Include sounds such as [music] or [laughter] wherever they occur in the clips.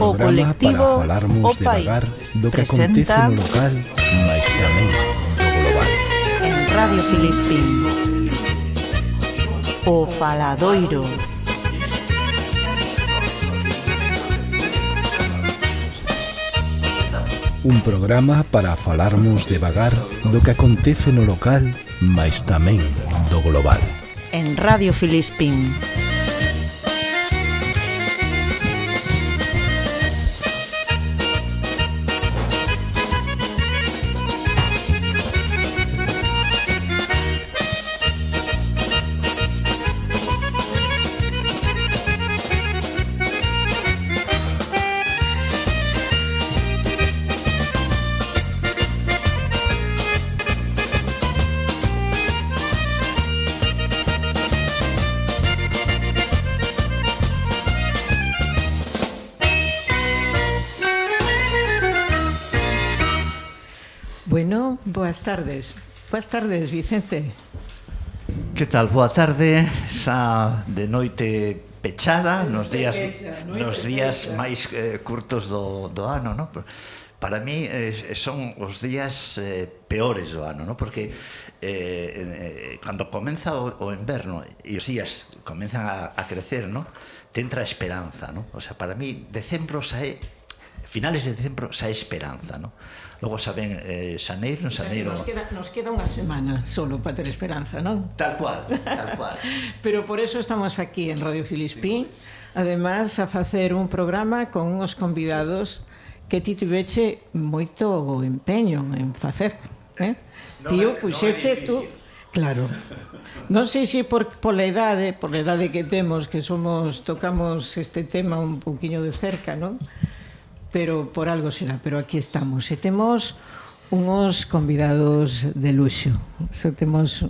o colectivo para falarmos o país do que acontece no local, mais tamén no global. En Radio Filistín. O Faladoiro. Un programa para falarmos devagar do que acontece no local, mais tamén do global. En Radio Filispín. Boas tardes. Boas tardes, Vicente. Que tal? Boa tarde, xa de noite pechada, nos días pecha, nos días pecha. máis eh, curtos do, do ano, non? Para mí eh, son os días eh, peores do ano, non? Porque eh, eh, cando comeza o, o inverno e os días comenzan a, a crecer, non? Te entra esperanza, non? O sea, para mí decembro sae finales de decembro xa esperanza, non? Logo saben eh, xaneiro, en xaneiro. Nos queda, nos queda unha semana solo para ter esperanza, non? Tal cual, tal cual. [laughs] Pero por eso estamos aquí en Radio Filispín, sí. además a facer un programa con uns convidados que ti tiveche moito empeño en facer. Eh? No, Tío, puxeche no tú... Claro. Non sei se por pola idade, pola idade que temos, que somos tocamos este tema un poquinho de cerca, non? pero por algo será, pero aquí estamos. E temos unhos convidados de luxo. So, temos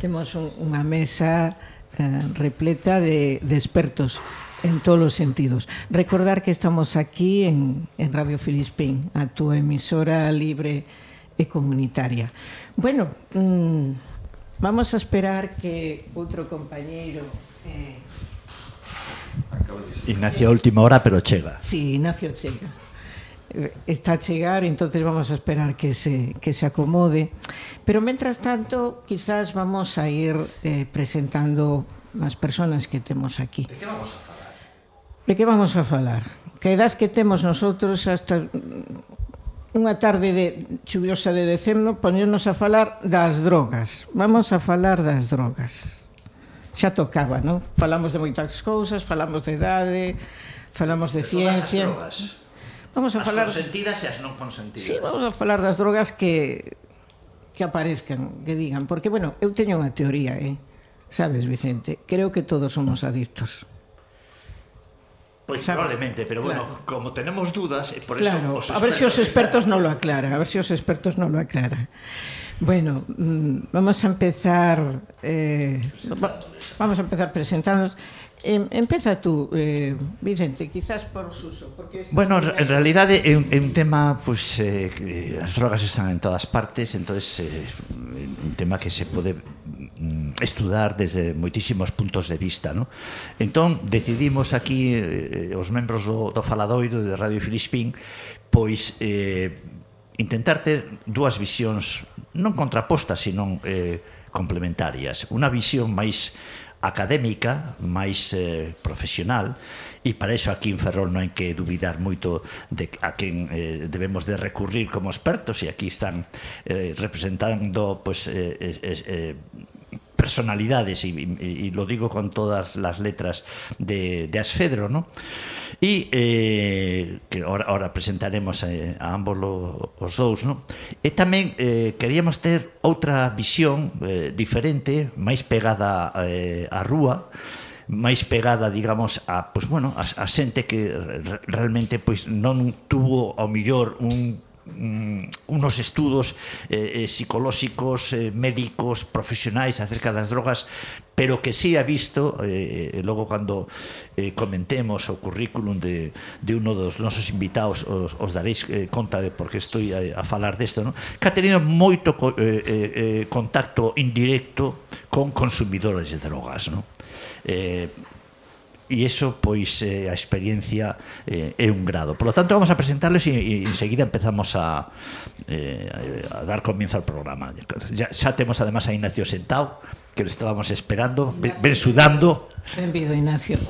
temos un, unha mesa eh, repleta de, de expertos en todos os sentidos. Recordar que estamos aquí en, en Radio Filispín, a túa emisora libre e comunitaria. Bueno, mmm, vamos a esperar que outro compañeiro eh, Ignacio a última hora, pero chega. Sí, Ignacio chega. Eh, está a chegar, entonces vamos a esperar que se, que se acomode. Pero mientras tanto, quizás vamos a ir eh, presentando as personas que temos aquí. De que vamos a falar? De que vamos a falar? Que edad que temos nosotros hasta unha tarde de chuviosa de decembro ponernos a falar das drogas. Vamos a falar das drogas xa tocaba, non? Falamos de moitas cousas, falamos de idade, falamos de, de ciencia. As vamos a as falar consentidas e as non consentidas. Sí, vamos a falar das drogas que que aparezcan, que digan, porque bueno, eu teño unha teoría, eh. Sabes, Vicente, creo que todos somos adictos. Pois probablemente, pero bueno, claro. como tenemos dudas, por claro. eso os expertos, A ver se si os expertos non lo aclaran, a ver se si os expertos non lo aclaran. Bueno, mm, vamos a empezar eh, vamos a empezar presentándonos. Empeza tú, eh, Vicente, quizás por Suso. Porque bueno, en realidad é un, é un tema, pues, eh, as drogas están en todas partes, entonces eh, un tema que se pode mm, estudar desde moitísimos puntos de vista. ¿no? Entón, decidimos aquí, eh, eh os membros do, do Faladoido de Radio Filispín, pois eh, intentar ter dúas visións non contrapostas, sino eh, complementarias. Unha visión máis académica, máis eh, profesional, e para iso aquí en Ferrol non hai que dubidar moito de a quen eh, debemos de recurrir como expertos, e aquí están eh, representando pues, eh, eh, eh, eh personalidades, e, e, e lo digo con todas las letras de, de Asfedro, ¿no? e eh, que ora, ora presentaremos eh, a ambos lo, os dous, non? E tamén eh, queríamos ter outra visión eh, diferente, máis pegada eh, á rúa, máis pegada, digamos, a, pois, bueno, a, a xente que realmente pois non tuvo ao millor un mm, unos estudos eh, eh, psicolóxicos, eh, médicos, profesionais acerca das drogas, pero que sí ha visto, eh, logo cando eh, comentemos o currículum de, de uno dos nosos invitados, os, os daréis eh, conta de por que estou a, a falar desto, ¿no? que ha tenido moito co, eh, eh, eh contacto indirecto con consumidores de drogas. ¿no? Eh, e iso pois eh, a experiencia eh, é un grado. Por lo tanto vamos a presentarles e, e enseguida empezamos a eh, a dar comienzo al programa. Ya, xa temos además a Ignacio sentado que le estábamos esperando, Ignacio, ben sudando. Benvido Ignacio.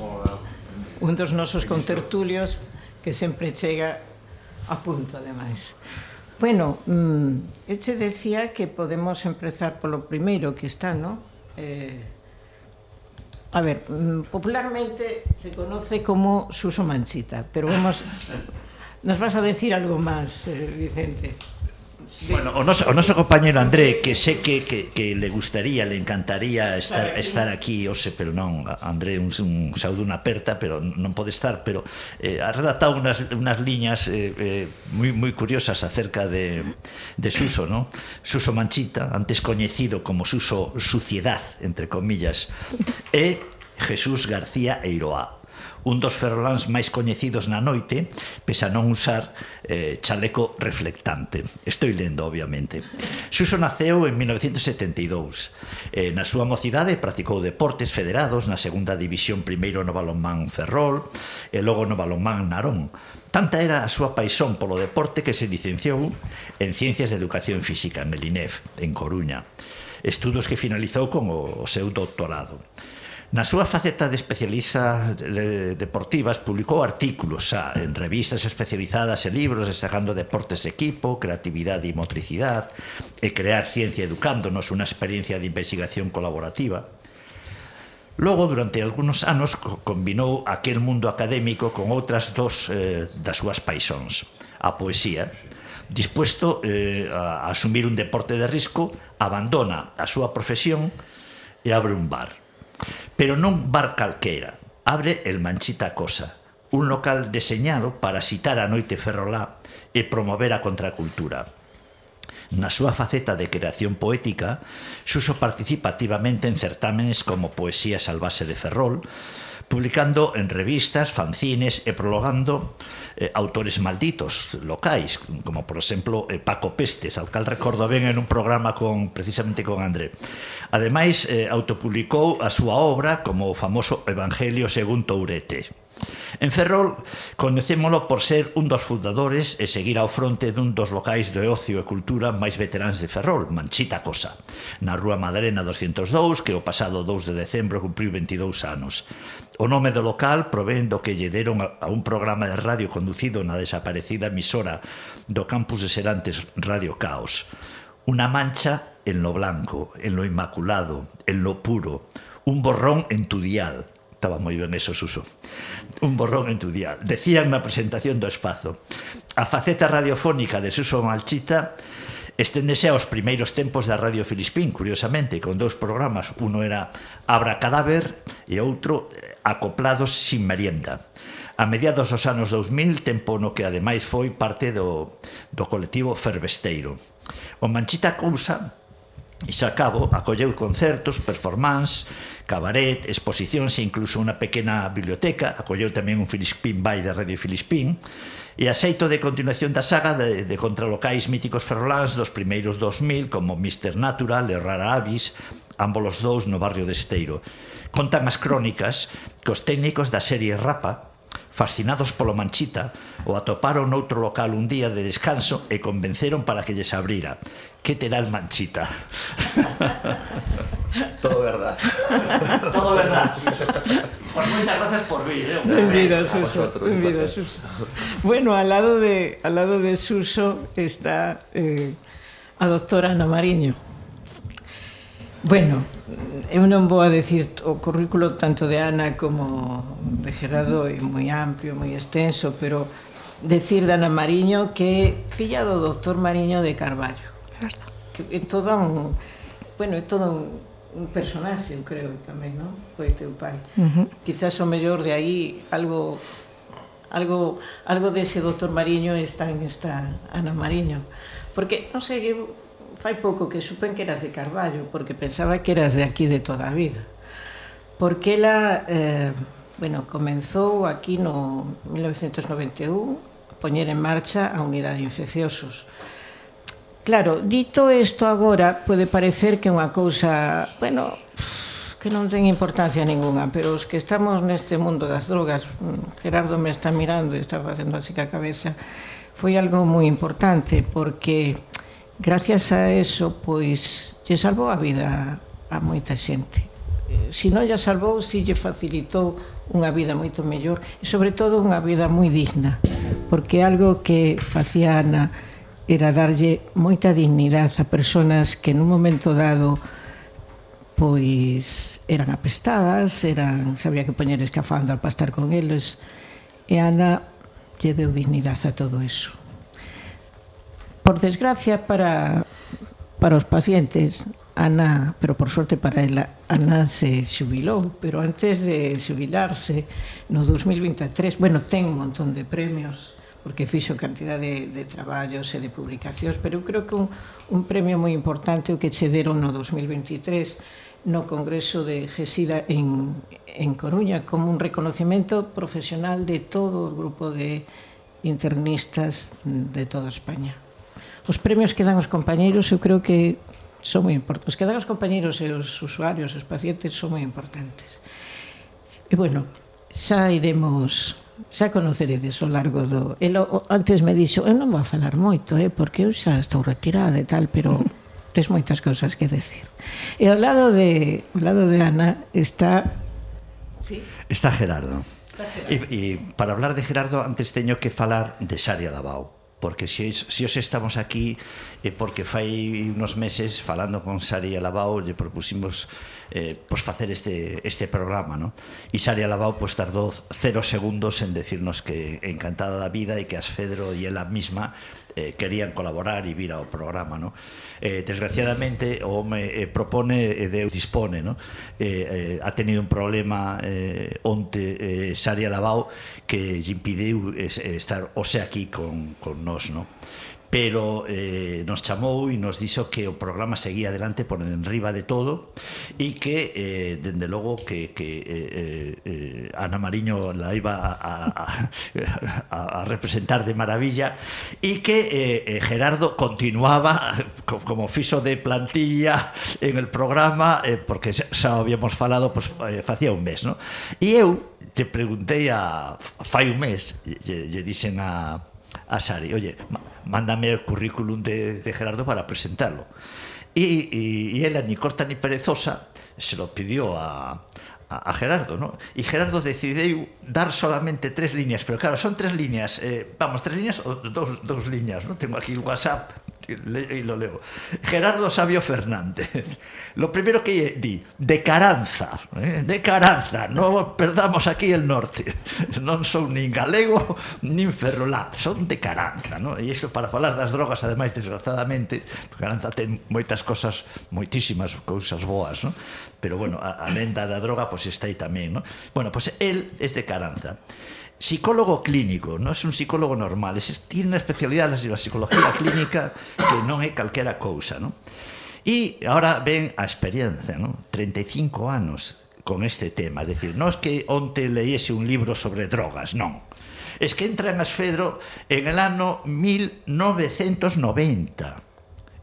Un dos nosos contertulios que sempre chega a punto ademais. Bueno, mmm, eu che decía que podemos empezar polo primeiro que está, ¿no? Eh, A ver, mm, popularmente se conoce como Suso Manchita, pero vamos, nos vas a decir algo más, eh, Vicente. Bueno, o noso, o noso compañero André Que sé que, que, que le gustaría Le encantaría estar, estar aquí Ose, pero non, André un, un saúdo unha aperta, pero non pode estar Pero eh, ha redactado unas, unas liñas eh, eh, Moi moi curiosas Acerca de, de Suso ¿no? Suso Manchita, antes coñecido Como Suso Suciedad Entre comillas E Jesús García Eiroa un dos ferroláns máis coñecidos na noite, pese a non usar eh, chaleco reflectante. Estou lendo, obviamente. Suso naceu en 1972. Eh, na súa mocidade practicou deportes federados na segunda división primeiro no balonmán Ferrol e logo no balonmán Narón. Tanta era a súa paixón polo deporte que se licenciou en Ciencias de Educación Física en el INEF, en Coruña. Estudos que finalizou con o, o seu doctorado. Na súa faceta de especialista de, deportivas publicou artículos xa, en revistas especializadas e libros destacando deportes de equipo, creatividade e motricidade e crear ciencia educándonos unha experiencia de investigación colaborativa. Logo, durante algúns anos, combinou aquel mundo académico con outras dos eh, das súas paixóns. A poesía, dispuesto eh, a asumir un deporte de risco, abandona a súa profesión e abre un bar. Pero non bar calquera, abre el Manchita Cosa, un local deseñado para citar a noite ferrolá e promover a contracultura. Na súa faceta de creación poética, Suso participa activamente en certámenes como Poesía Salvase de Ferrol, publicando en revistas, fanzines e prologando eh, autores malditos locais, como por exemplo eh, Paco Pestes, al cal recordo ben en un programa con precisamente con André. Ademais, eh, autopublicou a súa obra como o famoso Evangelio según Tourete. En Ferrol coñecémolo por ser un dos fundadores e seguir ao fronte dun dos locais de ocio e cultura máis veteráns de Ferrol, Manchita Cosa, na Rúa Madalena 202, que o pasado 2 de decembro cumpriu 22 anos. O nome do local provén do que lle deron a un programa de radio conducido na desaparecida emisora do campus de Serantes Radio Caos. Una mancha en lo blanco, en lo inmaculado, en lo puro, un borrón en tu dial. Estaba moi ben eso, Suso. Un borrón en tu dial. Decían na presentación do espazo. A faceta radiofónica de Suso Malchita Esténdese aos primeiros tempos da Radio Filispín, curiosamente, con dous programas. Uno era Abra Cadáver e outro acoplados sin merienda. A mediados dos anos 2000, tempo no que ademais foi parte do, do colectivo Fervesteiro. O Manchita Cousa E xa cabo acolleu concertos, performance, cabaret, exposicións e incluso unha pequena biblioteca. Acolleu tamén un Filispín Bay de Radio Filispín. E aceito de continuación da saga de, de contralocais míticos ferroláns dos primeiros 2000 como Mr. Natural e Rara Avis, ambos os dous no barrio de Esteiro. Contan as crónicas que os técnicos da serie Rapa, fascinados polo Manchita, o atoparon noutro local un día de descanso e convenceron para que lles abrira. Que terá el Manchita? [laughs] Todo verdad. Todo verdad. Pues moitas grazas por vir, eh? Benvida, Suso. Benvida, Suso. Bueno, al lado de, al lado de Suso está eh, a doctora Ana Mariño. Bueno, eu non vou a decir o currículo tanto de Ana como de Gerardo é moi amplio, moi extenso, pero decir de Ana Mariño que é filla do doctor Mariño de Carballo. Que é todo un, bueno, é todo un, un personaxe, eu creo tamén, non? Foi teu pai. Uh -huh. Quizás o mellor de aí algo algo algo dese doctor Mariño está en esta Ana Mariño, porque non sei, eu fai pouco que supen que eras de Carballo, porque pensaba que eras de aquí de toda a vida. Porque ela, eh, bueno, comenzou aquí no 1991 a poñer en marcha a unidade de infecciosos. Claro, dito isto agora, pode parecer que é unha cousa, bueno, que non ten importancia ninguna, pero os que estamos neste mundo das drogas, Gerardo me está mirando e está facendo así que a cabeza, foi algo moi importante, porque gracias a eso, pois, lle salvou a vida a moita xente. Eh, si non lle salvou, si lle facilitou unha vida moito mellor e, sobre todo, unha vida moi digna, porque algo que facía Ana era darlle moita dignidade a persoas que nun momento dado pois eran apestadas, eran, sabía que poñer escafandra para estar con eles, e Ana lle deu dignidade a todo eso por desgracia para para os pacientes Ana, pero por sorte para ela, Ana se xubilou, pero antes de xubilarse no 2023, bueno, ten un montón de premios porque fixo cantidad de, de traballos e de publicacións, pero eu creo que un, un premio moi importante o que che deron no 2023 no Congreso de Gesida en, en Coruña como un reconocimento profesional de todo o grupo de internistas de toda España os premios que dan os compañeiros eu creo que son moi importantes. Os que dan os compañeiros e os usuarios, os pacientes son moi importantes. E bueno, xa iremos xa conoceredes ao largo do... El, o, antes me dixo, eu non vou falar moito, eh, porque eu xa estou retirada e tal, pero [laughs] tes moitas cousas que decir. E ao lado de, ao lado de Ana está... Sí? Está Gerardo. Está Gerardo. E, e para hablar de Gerardo, antes teño que falar de Xaria Dabao porque se, se os estamos aquí é porque fai unos meses falando con Sari Alabao lle propusimos eh, pues facer este, este programa ¿no? e Sari Alabao pues, tardou cero segundos en decirnos que encantada da vida e que as Fedro e ela misma eh, querían colaborar e vir ao programa ¿no? eh, desgraciadamente o home eh, propone e Deus dispone no? eh, eh, ha tenido un problema eh, onte eh, Saria Lavao que lle impideu eh, estar ose aquí con, con nós no? pero eh, nos chamou e nos dixo que o programa seguía adelante por enriba de todo e que, eh, dende logo, que, que eh, eh, eh, Ana Mariño la iba a, a, a [laughs] representar de maravilla e que eh, eh, Gerardo continuaba [laughs] como fixo de plantilla en el programa eh, porque xa habíamos falado pues, eh, facía un mes, no? E eu te preguntei a fai un mes, lle, lle dixen a a Sari, oye, mándame el currículum de, Gerardo para presentarlo. Y, y ella, ni corta ni perezosa, se lo pidió a, a, a Gerardo, ¿no? Y Gerardo decideu dar solamente tres líneas, pero claro, son tres líneas, eh, vamos, tres líneas ou dous, dous líneas, ¿no? Tengo aquí el WhatsApp y lo leo. Gerardo Sabio Fernández. Lo primero que di, de Caranza, eh? de Caranza, no perdamos aquí el norte. Non son nin galego, nin ferrolá, son de Caranza, ¿no? E isto para falar das drogas, ademais, desgraciadamente, Caranza ten moitas cosas, moitísimas cousas boas, ¿no? pero bueno, a, a lenda da droga pois pues, está aí tamén, ¿no? Bueno, pois pues, él es de Caranza psicólogo clínico, non é un psicólogo normal, es, tiene unha especialidade na psicología clínica que non é calquera cousa, non? E agora ven a experiencia, non? 35 anos con este tema, é dicir, non é que onte leíese un libro sobre drogas, non. Es que entra en Asfedro en el ano 1990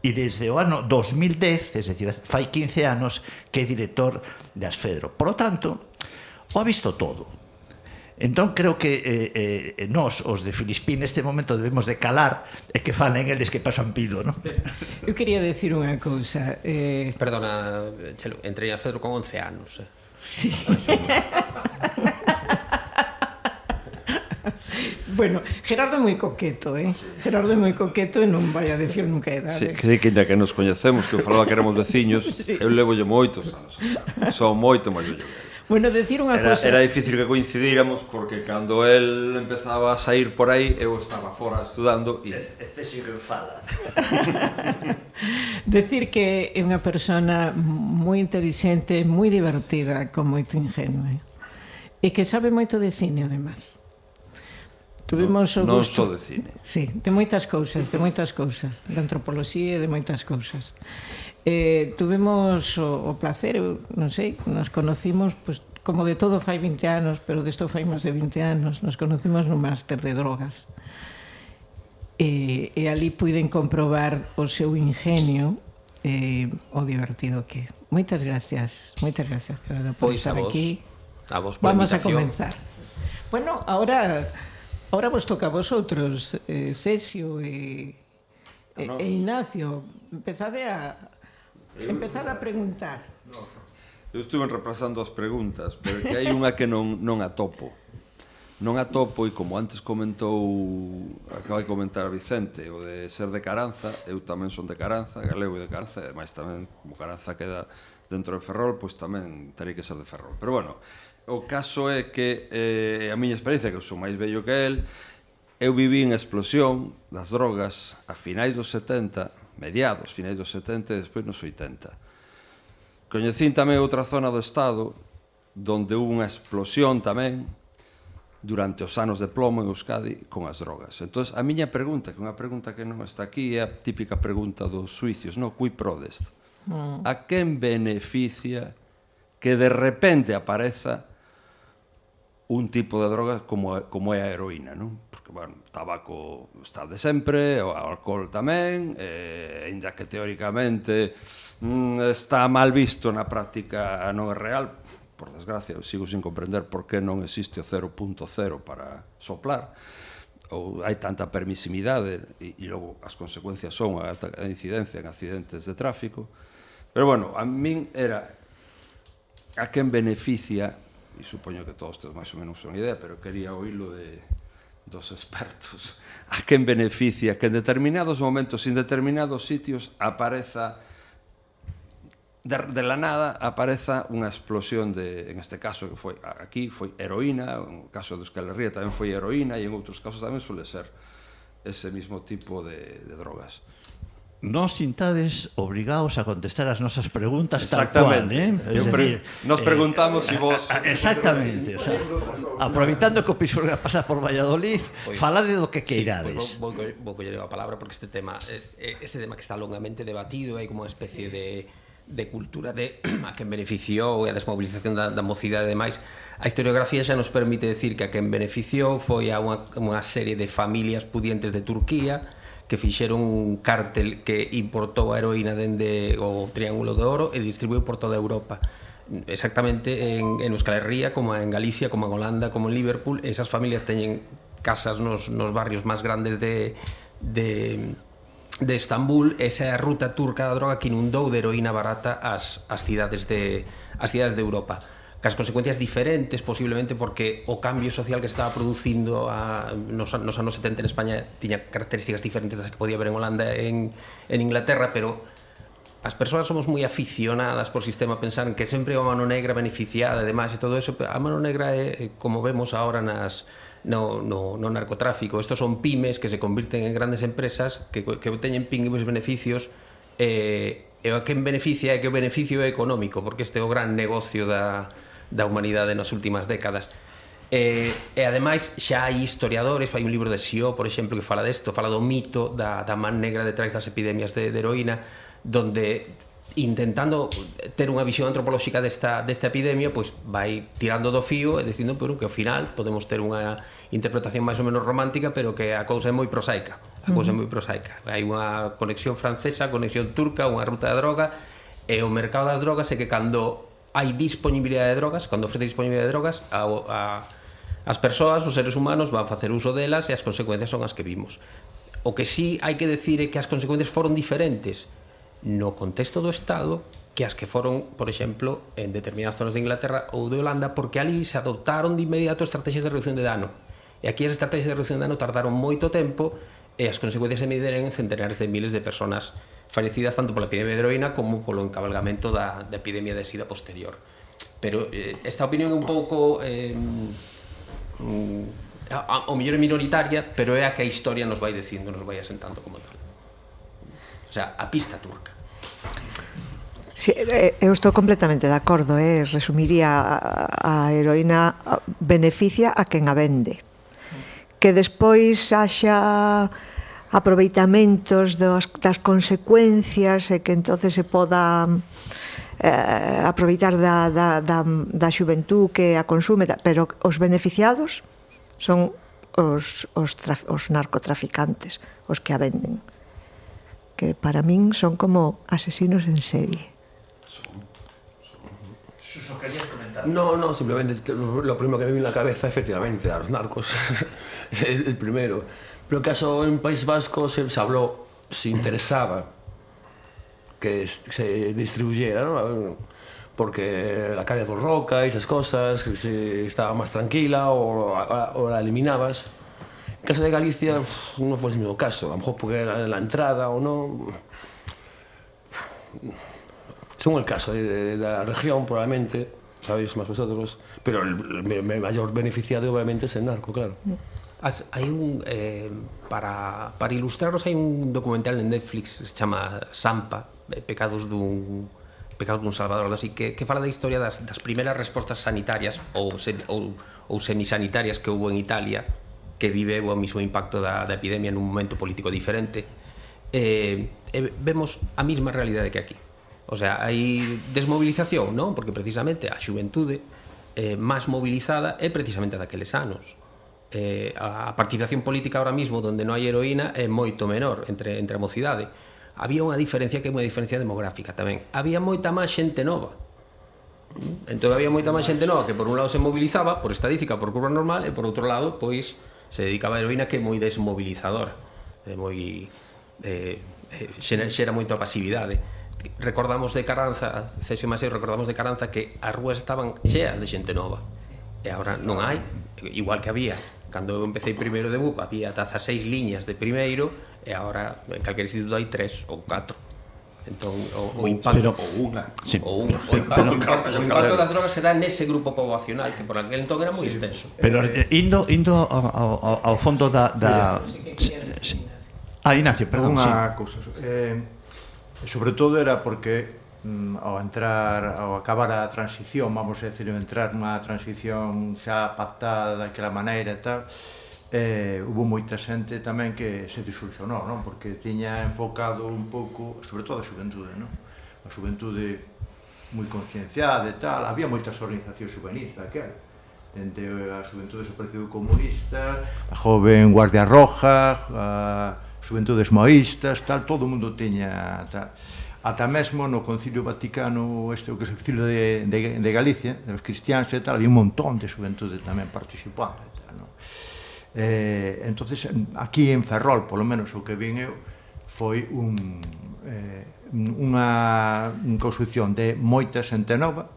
e desde o ano 2010, es decir, fai 15 anos, que é director de Asfedro. Por lo tanto, o ha visto todo. Entón creo que eh, eh, nós, os de Filispín, neste momento debemos de calar e que falen eles que pasan pido, non? Eu quería decir unha cousa. Eh... Perdona, Chelo, entrei a Fedro con 11 anos. Eh. Sí. [laughs] bueno, Gerardo é moi coqueto, eh? Gerardo é moi coqueto e non vai a decir nunca a edade. Sí, que, que, que nos coñecemos, que eu falaba que éramos veciños, [laughs] sí. eu levo moitos anos. Son moito máis vello Bueno, decir unha era, cosa... Era difícil que coincidíramos porque cando el empezaba a sair por aí eu estaba fora estudando e... Ese sí que enfada. [laughs] decir que é unha persona moi inteligente, moi divertida, con moito ingenue. E que sabe moito de cine, además. Tuvimos no, o gusto. Non só de cine. Sí, de moitas cousas, de moitas cousas, de antropoloxía e de moitas cousas. Eh, tuvemos o, o placer, non sei, nos conocimos pues, como de todo fai 20 anos, pero desto fai máis de 20 anos, nos conocimos no máster de drogas. Eh, e ali puiden comprobar o seu ingenio eh, o divertido que é. Moitas gracias, moitas gracias, Gerardo, por pois estar a vos, aquí. A vos por Vamos a comenzar. Bueno, ahora Ahora vos toca a vosotros, eh, Cesio e, e, no, no. e Ignacio. Empezade a, empezade a preguntar. Eu estuve repasando as preguntas, pero que hai unha que non, non atopo. Non atopo e como antes comentou, acaba de comentar Vicente, o de ser de Caranza, eu tamén son de Caranza, galego e de Caranza, e máis tamén, como Caranza queda dentro de Ferrol, pois tamén terei que ser de Ferrol. Pero bueno, o caso é que eh, a miña experiencia, que eu sou máis vello que el, eu viví en explosión das drogas a finais dos 70, mediados, finais dos 70 e despois nos 80. Coñecín tamén outra zona do Estado donde hubo unha explosión tamén durante os anos de plomo en Euskadi con as drogas. Entón, a miña pregunta, que é unha pregunta que non está aquí, é a típica pregunta dos suicios, no cui prodest. Mm. A quen beneficia que de repente apareza un tipo de droga como, a, como é a heroína, non? Porque, bueno, tabaco está de sempre, o alcohol tamén, eh, ainda que teóricamente mm, está mal visto na práctica non é real, por desgracia, eu sigo sin comprender por que non existe o 0.0 para soplar, ou hai tanta permisimidade, e, e logo as consecuencias son a, a incidencia en accidentes de tráfico, pero bueno, a min era a quen beneficia e supoño que todos tedes máis ou menos unha idea, pero quería oílo de, dos expertos [laughs] a quen beneficia que en determinados momentos, en determinados sitios apareza de, de la nada apareza unha explosión de, en este caso que foi aquí foi heroína, en o caso de Euskal Herria tamén foi heroína e en outros casos tamén suele ser ese mismo tipo de, de drogas. Nos sintades obrigados a contestar as nosas preguntas tal cual, eh? Es pre decir, nos eh, preguntamos eh, si vos... Exactamente, o sea, aproveitando que o Pisuerga [laughs] pasa por Valladolid, pois, falade do que queirades. Sí, pois, vou, vou, vou coller a palabra porque este tema eh, eh, este tema que está longamente debatido, hai como unha especie de de cultura de [clears throat] a quen beneficiou e a desmobilización da, da mocidade e demais a historiografía xa nos permite decir que a quen beneficiou foi a unha, unha serie de familias pudientes de Turquía que fixeron un cártel que importou a heroína dende o Triángulo de Oro e distribuiu por toda Europa. Exactamente en, en Euskal Herria como en Galicia, como en Holanda, como en Liverpool esas familias teñen casas nos, nos barrios máis grandes de, de, de Estambul. Esa é a ruta turca da droga que inundou de heroína barata as, as cidades de as cidades de Europa cas consecuencias diferentes posiblemente porque o cambio social que se estaba producindo a, nos, nos anos 70 en España tiña características diferentes das que podía haber en Holanda en, en Inglaterra pero as persoas somos moi aficionadas por sistema a pensar en que sempre a mano negra beneficiada e demais e todo eso a mano negra é como vemos ahora nas no, no, no narcotráfico. Estos son pymes que se convirten en grandes empresas que, que teñen pingües beneficios eh, e a quen beneficia é que o beneficio é económico porque este é o gran negocio da, da humanidade nas últimas décadas. E, e ademais xa hai historiadores, hai un libro de Sio, por exemplo, que fala desto, fala do mito da, da man negra detrás das epidemias de, de heroína, donde intentando ter unha visión antropolóxica desta, desta epidemia, pois vai tirando do fío e dicindo pero, que ao final podemos ter unha interpretación máis ou menos romántica, pero que a cousa é moi prosaica. A cousa é moi prosaica. Hai unha conexión francesa, conexión turca, unha ruta de droga, e o mercado das drogas é que cando hai disponibilidade de drogas, cando ofrece disponibilidade de drogas, a, a, as persoas, os seres humanos van facer uso delas e as consecuencias son as que vimos. O que sí hai que decir é que as consecuencias foron diferentes no contexto do Estado que as que foron, por exemplo, en determinadas zonas de Inglaterra ou de Holanda, porque ali se adoptaron de inmediato estrategias de reducción de dano. E aquí as estrategias de reducción de dano tardaron moito tempo e as consecuencias se mediren en centenares de miles de personas fallecidas tanto pola epidemia de heroína como polo encabalgamento da, da epidemia de sida posterior. Pero eh, esta opinión é un pouco eh, mm, a, a, o mellor é minoritaria, pero é a que a historia nos vai dicindo, nos vai asentando como tal. O sea, a pista turca. Sí, eh, eu estou completamente de acordo, eh? resumiría a, a heroína beneficia a quen a vende. Que despois haxa aproveitamentos dos, das consecuencias e que entonces se poda eh, aproveitar da, da, da, da xuventú que a consume, pero os beneficiados son os, os, traf, os narcotraficantes, os que a venden que para min son como asesinos en serie. Suso, querías comentar? No, no, simplemente lo primero que me vino a la cabeza, efectivamente, a los narcos, [laughs] el, el primero. No caso en País Vasco se, se habló, se interesaba que se distribuyera, ¿no? porque la calle borroca y esas cosas, que se estaba más tranquila o, o, la eliminabas. En caso de Galicia no fue el mismo caso, a lo mejor porque era la entrada o no. Según el caso de, de, de la región, probablemente, sabéis más vosotros, pero el, el mayor beneficiado obviamente es el narco, claro. Mm. As, hai un eh, para, para ilustraros hai un documental en Netflix que se chama Sampa, eh, pecados dun pecados dun Salvador, así que que fala da historia das, das primeiras respostas sanitarias ou, sem, ou, ou semisanitarias que houve en Italia que vive o mismo impacto da, da epidemia nun momento político diferente. Eh, eh, vemos a mesma realidade que aquí. O sea, hai desmovilización non? porque precisamente a xuventude eh, máis movilizada é precisamente daqueles anos eh, a participación política ahora mismo donde non hai heroína é moito menor entre, entre a mocidade había unha diferencia que é unha diferencia demográfica tamén. Había moita máis xente nova. Mm? Entón había moita máis xente nova que por un lado se mobilizaba por estadística, por curva normal e por outro lado pois se dedicaba a heroína que é moi desmobilizadora. É moi eh, eh xera, xera moito a pasividade. Recordamos de Caranza Cesio Maseo recordamos de Caranza que as rúas estaban cheas de xente nova e agora non hai igual que había cando eu empecé primeiro de BUP había taza seis liñas de primeiro e agora en calquer instituto hai tres ou catro Entón, o, o impacto pero, ou unha, sí. ou un, o impacto, pero, o impacto, o impacto das drogas se dá nese grupo poboacional que por aquel entón era moi sí. extenso. Pero eh, eh indo indo ao, ao, ao fondo da da sí, sí. Ah, Ignacio, perdón, unha sí. cousa. Eh, sobre todo era porque mm, ao entrar, ao acabar a transición, vamos a decir, entrar nunha transición xa pactada daquela maneira e tal, eh, hubo moita xente tamén que se disolucionou, non? Porque tiña enfocado un pouco, sobre todo a xuventude, non? A xuventude moi concienciada e tal, había moitas organizacións juvenis daquela, dende a xuventude do Partido Comunista, a joven Guardia Roja, a xuventudes moístas, tal, todo o mundo tiña tal ata mesmo no Concilio Vaticano este o que se Concilio de, de, de Galicia de los cristianos e tal, había un montón de xuventude tamén participando e tal, non? Eh, entonces aquí en Ferrol, polo menos o que vin eu foi un eh, unha construcción de moita xente nova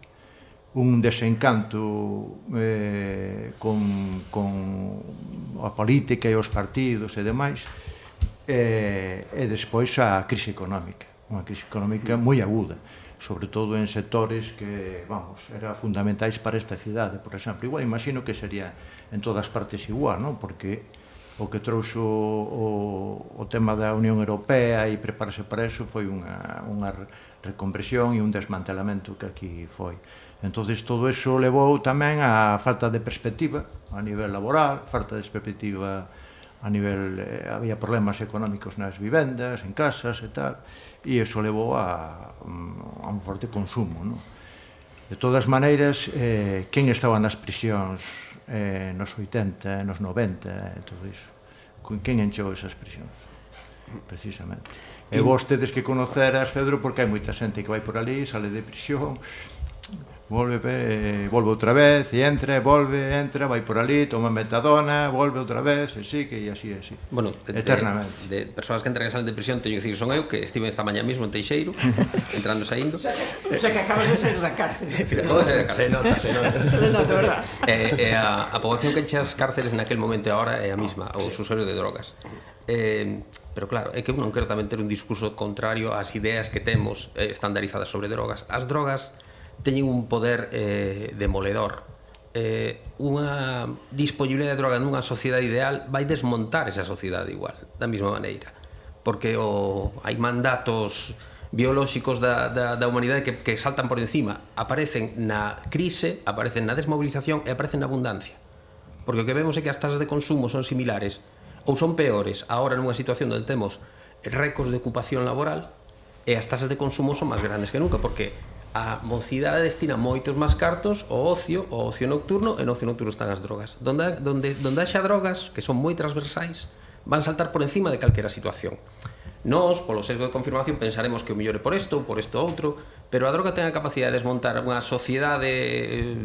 un desencanto eh, con, con a política e os partidos e demais eh, e despois a crise económica unha crise económica moi aguda sobre todo en sectores que, vamos, era fundamentais para esta cidade, por exemplo. Igual imagino que sería en todas partes igual, non? Porque o que trouxo o, o tema da Unión Europea e prepararse para eso foi unha, unha reconversión e un desmantelamento que aquí foi. entonces todo eso levou tamén a falta de perspectiva a nivel laboral, falta de perspectiva a nivel eh, había problemas económicos nas vivendas, en casas e tal, e iso levou a, mm, a un forte consumo, non? De todas maneiras, eh, quen estaba nas prisións eh, nos 80, nos 90 e todo iso? Quen encheu esas prisións? Precisamente. E vos tedes que conocer as Fedro porque hai moita xente que vai por ali, sale de prisión, volve, volve outra vez, e entra, volve, entra, vai por ali, toma metadona, volve outra vez, e sí, que e así, e así. Bueno, de, eternamente. De, de persoas que entran e salen de prisión, teño que dicir, son eu, que estive esta mañá mismo en Teixeiro, [laughs] entrando e saindo. O sea, que, o sea, que acabas de sair da cárcel. [laughs] Acabo de sair da cárcel. Se nota, se nota. se nota, verdad. Eh, eh, a, a poboación que enche as cárceles naquel momento e agora é a mesma, os usuarios de drogas. Eh, pero claro, é que eu non quero tamén ter un discurso contrario ás ideas que temos eh, estandarizadas sobre drogas. As drogas teñen un poder eh, demoledor. Eh, unha disponibilidade de droga nunha sociedade ideal vai desmontar esa sociedade igual, da mesma maneira. Porque o, hai mandatos biolóxicos da, da, da humanidade que, que saltan por encima. Aparecen na crise, aparecen na desmobilización e aparecen na abundancia. Porque o que vemos é que as tasas de consumo son similares ou son peores agora nunha situación onde temos récords de ocupación laboral e as tasas de consumo son máis grandes que nunca porque a mocidade destina moitos máis cartos ao ocio, ao ocio nocturno e no ocio nocturno están as drogas. Donde, donde, donde haxa drogas, que son moi transversais, van saltar por encima de calquera situación. Nós, polo sesgo de confirmación, pensaremos que o mellore por isto, por isto outro, pero a droga ten a capacidade de desmontar unha sociedade eh,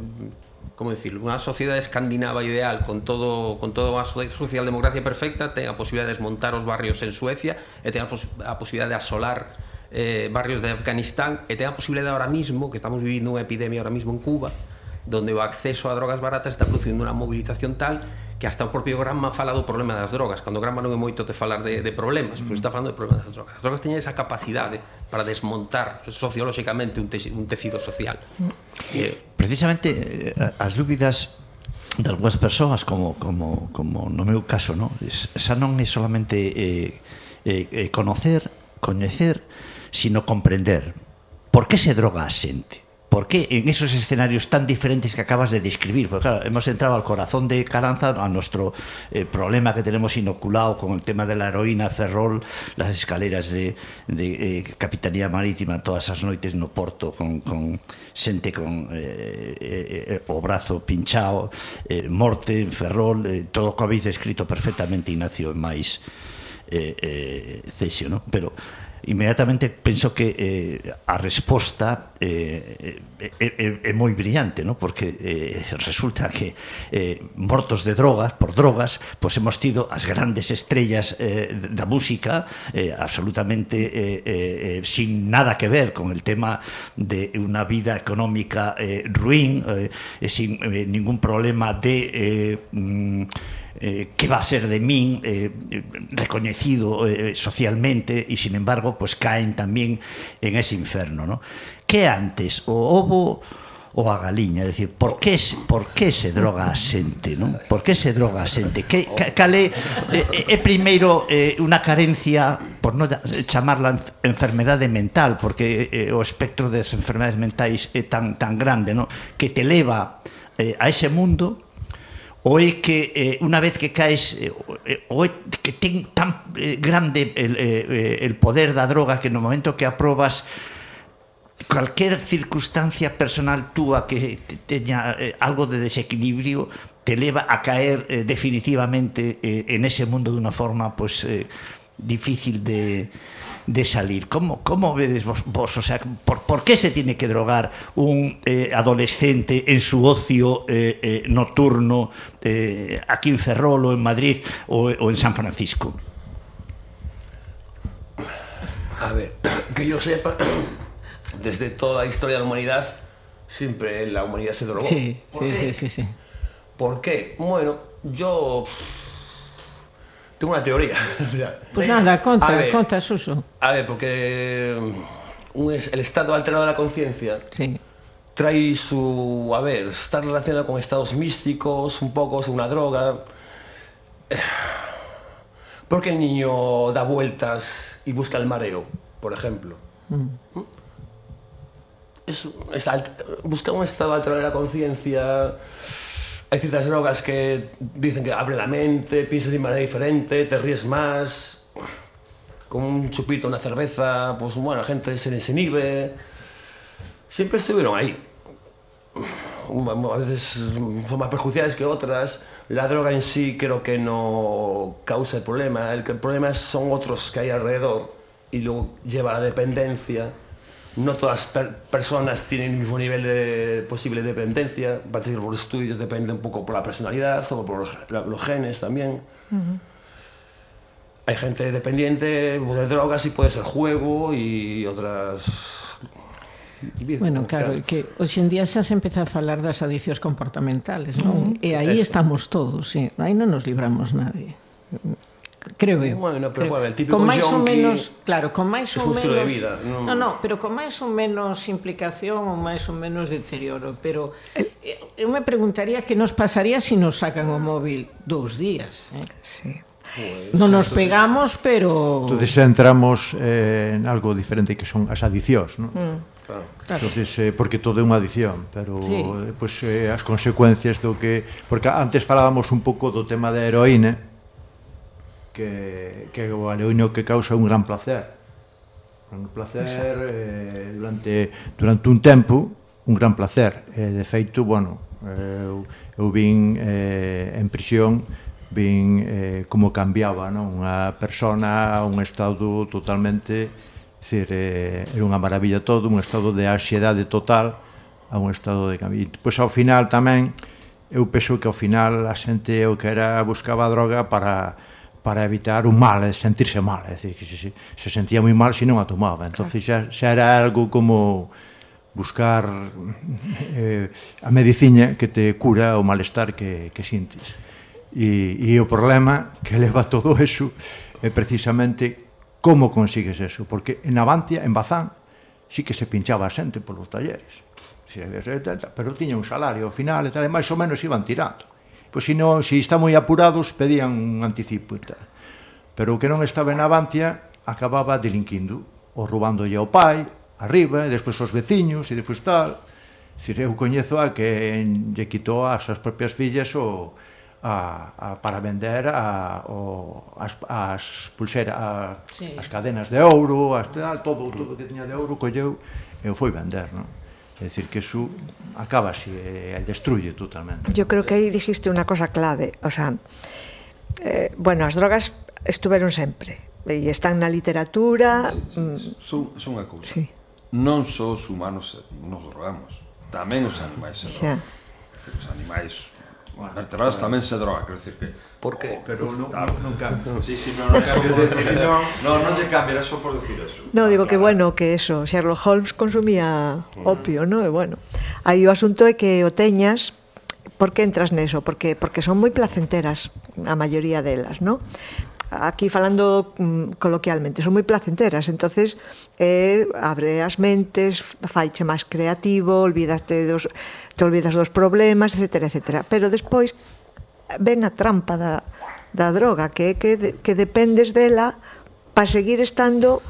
como dicirlo, unha sociedade escandinava ideal con todo con todo a socialdemocracia perfecta ten a posibilidade de desmontar os barrios en Suecia e ten a, pos a posibilidade de asolar eh, barrios de Afganistán e ten a posibilidade ahora mismo, que estamos vivindo unha epidemia ahora mismo en Cuba, donde o acceso a drogas baratas está producindo unha mobilización tal que hasta o propio Gramma fala do problema das drogas cando Gramma non é moito te falar de, de problemas pois mm. pois está falando de problemas das drogas as drogas teñen esa capacidade para desmontar sociolóxicamente un, te, un tecido social mm. Eh, precisamente eh, as dúbidas de algunhas persoas como, como, como no meu caso no? xa non é solamente eh, eh, eh conocer coñecer sino comprender por que se droga a xente por que en esos escenarios tan diferentes que acabas de describir? Porque claro, hemos entrado al corazón de Caranza, a nuestro eh, problema que tenemos inoculado con el tema de la heroína, Ferrol, las escaleras de, de eh, Capitanía Marítima todas as noites no Porto con, con xente con eh, eh, eh o brazo pinchado, eh, morte, Ferrol, eh, todo o que habéis escrito perfectamente Ignacio e máis eh, eh, Cesio, ¿no? Pero inmediatamente penso que eh, a resposta eh, é, é, é moi brillante, no? porque eh, resulta que eh, mortos de drogas, por drogas, pois hemos tido as grandes estrellas eh, da música eh, absolutamente eh, eh, eh sin nada que ver con el tema de unha vida económica eh, ruín, eh, sin eh, ningún problema de... Eh, mm, eh, que va a ser de min eh, recoñecido eh, socialmente e sin embargo pues caen tamén en ese inferno, ¿no? Que antes, o ovo ou a galiña, é dicir, por que por que se droga a xente, non? Por que se droga a xente? Que cale é, eh, eh, é primeiro eh, unha carencia por non eh, chamarla enfermedade mental, porque eh, o espectro das enfermedades mentais é tan tan grande, non? Que te leva eh, a ese mundo ou é que eh, unha vez que caes eh, ou é que ten tan eh, grande el, eh, el poder da droga que no momento que aprobas cualquier circunstancia personal túa que teña eh, algo de desequilibrio te leva a caer eh, definitivamente eh, en ese mundo de unha forma pues, eh, difícil de, de salir. ¿Cómo, cómo vedes vos, vos? O sea, ¿por, ¿por qué se tiene que drogar un eh, adolescente en su ocio eh, eh, nocturno eh, aquí en Ferrol o en Madrid o, o en San Francisco? A ver, que yo sepa, desde toda la historia de la humanidad, siempre la humanidad se drogó. Sí, sí, sí, sí, sí. ¿Por qué? Bueno, yo Tengo una teoría. [laughs] Pues nada, conta, ver, conta, Suso. A ver, porque mm, un, el estado alterado de la conciencia sí. trae su... A ver, está relacionado con estados místicos, un poco, es una droga. [sighs] ¿Por qué el niño da vueltas y busca el mareo, por ejemplo? Mm. ¿Mm? Es, es alt, busca un estado alterado de la conciencia... hay ciertas drogas que dicen que abre la mente, piensas de manera diferente, te ríes más. Con un chupito, una cerveza, pues bueno, la gente se desinhibe. Siempre estuvieron ahí. A veces son más perjudiciales que otras. La droga en sí creo que no causa el problema. El, el problema son otros que hay alrededor y luego lleva a la dependencia no todas as per personas tienen el mismo nivel de posible dependencia, parece que los estudios depende un poco por la personalidad o por los, los genes también. Uh -huh. Hay gente dependiente de drogas y puede ser juego y otras bueno, claro, claro, que hoxe en día xa se empeza a falar das adiccións comportamentales, non? Uh -huh. E aí Eso. estamos todos, sí. aí non nos libramos nadie creo eu. Bueno, pero creo. bueno, el típico con máis ou menos, claro, con máis ou menos de vida, non, no, no, pero con máis ou menos implicación ou máis ou menos deterioro, pero el... Eh, eu me preguntaría que nos pasaría se si nos sacan o móvil dous días, eh? Sí. Pues, non nos pegamos, pero... Entonces xa entramos eh, en algo diferente que son as adicións, non? Mm. Claro. Entonces, eh, porque todo é unha adición, pero sí. eh, pues, eh, as consecuencias do que... Porque antes falábamos un pouco do tema da heroína, que, que o aleoino que causa un gran placer. Un placer eh, durante, durante un tempo un gran placer. Eh, de feito, bueno eu, eu vin eh, en prisión vin eh, como cambiaba non? unha persona a un estado totalmente decir, eh, era unha maravilla todo un estado de ansiedade total a un estado de cambio. E pois ao final tamén eu penso que ao final a xente o que era buscaba a droga para para evitar o mal, sentirse mal, é dicir, que se, se, se sentía moi mal se non a tomaba. Entonces xa, xa era algo como buscar eh, a medicina que te cura o malestar que, que sintes. E, e o problema que [laughs] leva todo eso é precisamente como consigues eso, porque en Avantia, en Bazán, sí que se pinchaba a xente polos talleres. Pero tiña un salario ao final e tal, e máis ou menos iban tirando pois se non, se está moi apurados, pedían un anticipo e tal. Pero o que non estaba en Avantia acababa delinquindo, ou roubándolle ao pai, arriba, e despois aos veciños, e despois tal. Dicir, eu coñezo a que lle quitou as súas propias fillas o, a, a, para vender a, o, as, as pulseras, a, sí. as cadenas de ouro, as, tal, todo, todo que tiña de ouro colleu e foi vender, non? É dicir, que eso acaba así, e destruye totalmente. Yo creo que aí dijiste unha cosa clave, o sea, eh, bueno, as drogas estuveron sempre, e están na literatura... Mm. Son, son unha cousa. Sí. Non só os humanos nos drogamos, tamén os animais se drogan. Os animais Bueno, Vertebrados tamén se droga, quero decir que... Por qué? Oh, pero non claro. non cambia. Sí, sí, non cambia. decir iso, non, non lle cambia, era só por decir eso. No, digo claro. que bueno, que eso, Sherlock Holmes consumía opio, mm. no? E bueno, aí o asunto é que o teñas Por que entras neso? Porque porque son moi placenteras a maioría delas, ¿no? aquí falando mm, coloquialmente, son moi placenteras, entonces eh, abre as mentes, faiche máis creativo, olvídate dos te olvidas dos problemas, etc. etc. Pero despois ven a trampa da, da droga, que é que, que dependes dela para seguir estando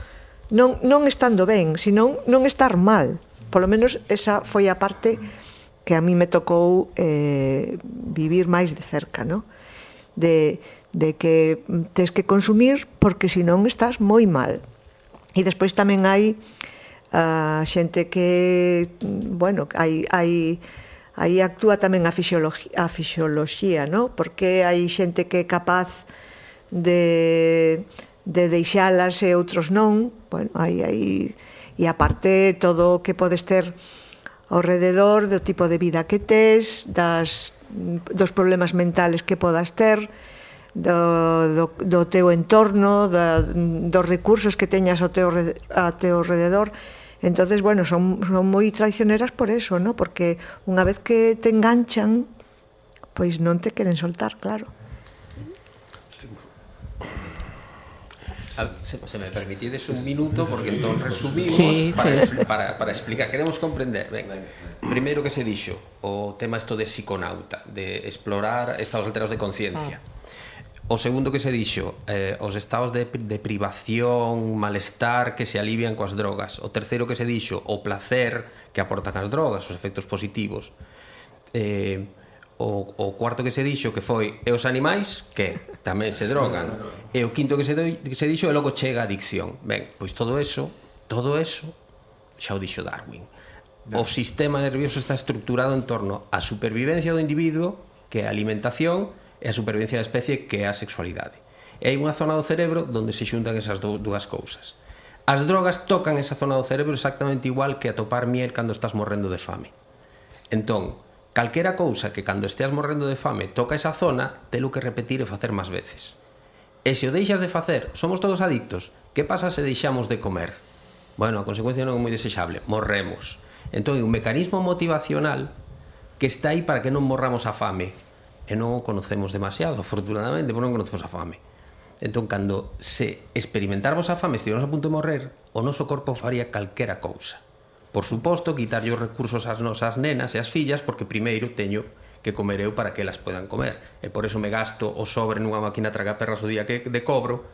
non, non estando ben, sino non estar mal. Polo menos esa foi a parte que a mí me tocou eh, vivir máis de cerca, ¿no? de, de que tens que consumir porque senón estás moi mal. E despois tamén hai a xente que, bueno, hai, hai aí actúa tamén a fisioloxía, a fisioloxía no? porque hai xente que é capaz de, de deixalas e outros non bueno, hai, hai, e aparte todo o que podes ter ao rededor do tipo de vida que tes das, dos problemas mentales que podas ter do, do, do teu entorno da, dos recursos que teñas ao teu, ao teu rededor Entonces, bueno, son, son moi traicioneras por eso, ¿no? Porque unha vez que te enganchan, pois non te queren soltar, claro. Se, se me permitides un minuto porque entón resumimos sí, para, sí. Para, para explicar, queremos comprender ben, primeiro que se dixo o tema isto de psiconauta de explorar estados alterados de conciencia ah O segundo que se dixo, eh, os estados de, de privación, malestar que se alivian coas drogas. O terceiro que se dixo, o placer que aportan as drogas, os efectos positivos. Eh, o, o cuarto que se dixo que foi e os animais que tamén se drogan. E o quinto que se, que se dixo e logo chega a adicción. Ben, pois todo eso, todo eso xa o dixo Darwin. O sistema nervioso está estructurado en torno á supervivencia do individuo, que é a alimentación, e a supervivencia da especie que é a sexualidade. E hai unha zona do cerebro onde se xuntan esas dúas cousas. As drogas tocan esa zona do cerebro exactamente igual que atopar miel cando estás morrendo de fame. Entón, calquera cousa que cando esteas morrendo de fame toca esa zona, telo que repetir e facer máis veces. E se o deixas de facer, somos todos adictos. Que pasa se deixamos de comer? Bueno, a consecuencia non é moi desexable, morremos. Entón, é un mecanismo motivacional que está aí para que non morramos a fame, e non o conocemos demasiado, afortunadamente, porque non conocemos a fame. Entón, cando se experimentarmos a fame, estivemos a punto de morrer, o noso corpo faría calquera cousa. Por suposto, quitarlle os recursos ás nosas nenas e ás fillas, porque primeiro teño que comer eu para que elas podan comer. E por eso me gasto o sobre nunha máquina tragaperras o día que de cobro,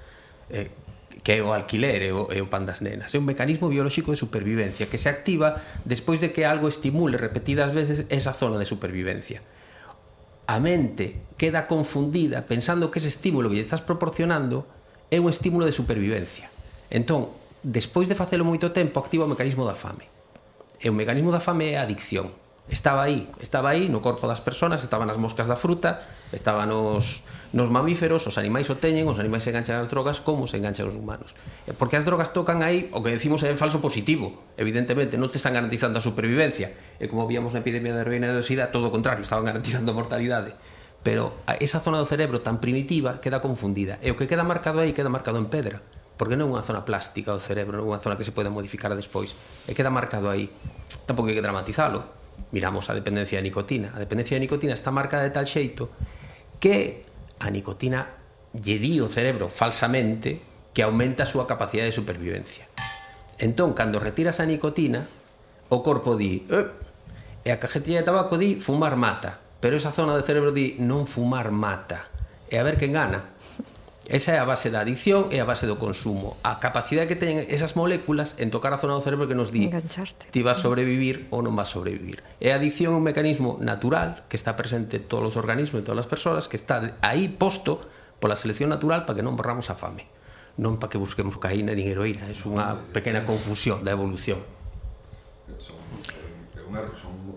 eh, que é o alquiler e o, e o pan das nenas. É un mecanismo biolóxico de supervivencia que se activa despois de que algo estimule repetidas veces esa zona de supervivencia a mente queda confundida pensando que ese estímulo que lle estás proporcionando é un estímulo de supervivencia. Entón, despois de facelo moito tempo, activa o mecanismo da fame. E o mecanismo da fame é a adicción estaba aí, estaba aí no corpo das persoas, estaban nas moscas da fruta, estaban nos, nos mamíferos, os animais o teñen, os animais se enganchan as drogas, como se enganchan os humanos. Eh, porque as drogas tocan aí, o que decimos é en falso positivo, evidentemente, non te están garantizando a supervivencia, e como víamos na epidemia da heroína e do SIDA, todo o contrario, estaban garantizando a mortalidade. Pero esa zona do cerebro tan primitiva queda confundida, e o que queda marcado aí queda marcado en pedra porque non é unha zona plástica do cerebro, non é unha zona que se pode modificar despois, e queda marcado aí. Tampouco hai que dramatizalo, miramos a dependencia de nicotina. A dependencia de nicotina está marcada de tal xeito que a nicotina lle di o cerebro falsamente que aumenta a súa capacidade de supervivencia. Entón, cando retiras a nicotina, o corpo di, eh, e a cajetilla de tabaco di fumar mata, pero esa zona do cerebro di non fumar mata. E a ver quen gana. Esa é a base da adicción e a base do consumo. A capacidade que teñen esas moléculas en tocar a zona do cerebro que nos di ti vas sobrevivir ou non vas sobrevivir. E a adicción é un mecanismo natural que está presente en todos os organismos e todas as persoas que está aí posto pola selección natural para que non borramos a fame. Non para que busquemos caína nin heroína. É unha pequena confusión da evolución. Son, son, son, son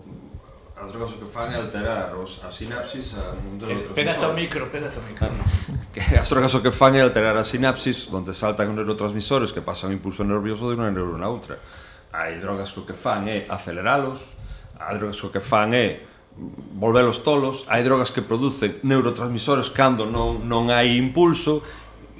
as drogas o que fan é alterar os, as sinapsis a un dos outros. Pégate o micro, pégate o micro. Que as drogas o que fan é alterar as sinapsis onde saltan os neurotransmisores que pasan o impulso nervioso de unha neurona a outra. Hai drogas que o que fan é aceleralos, hai drogas que o que fan é volvelos tolos, hai drogas que producen neurotransmisores cando non, non hai impulso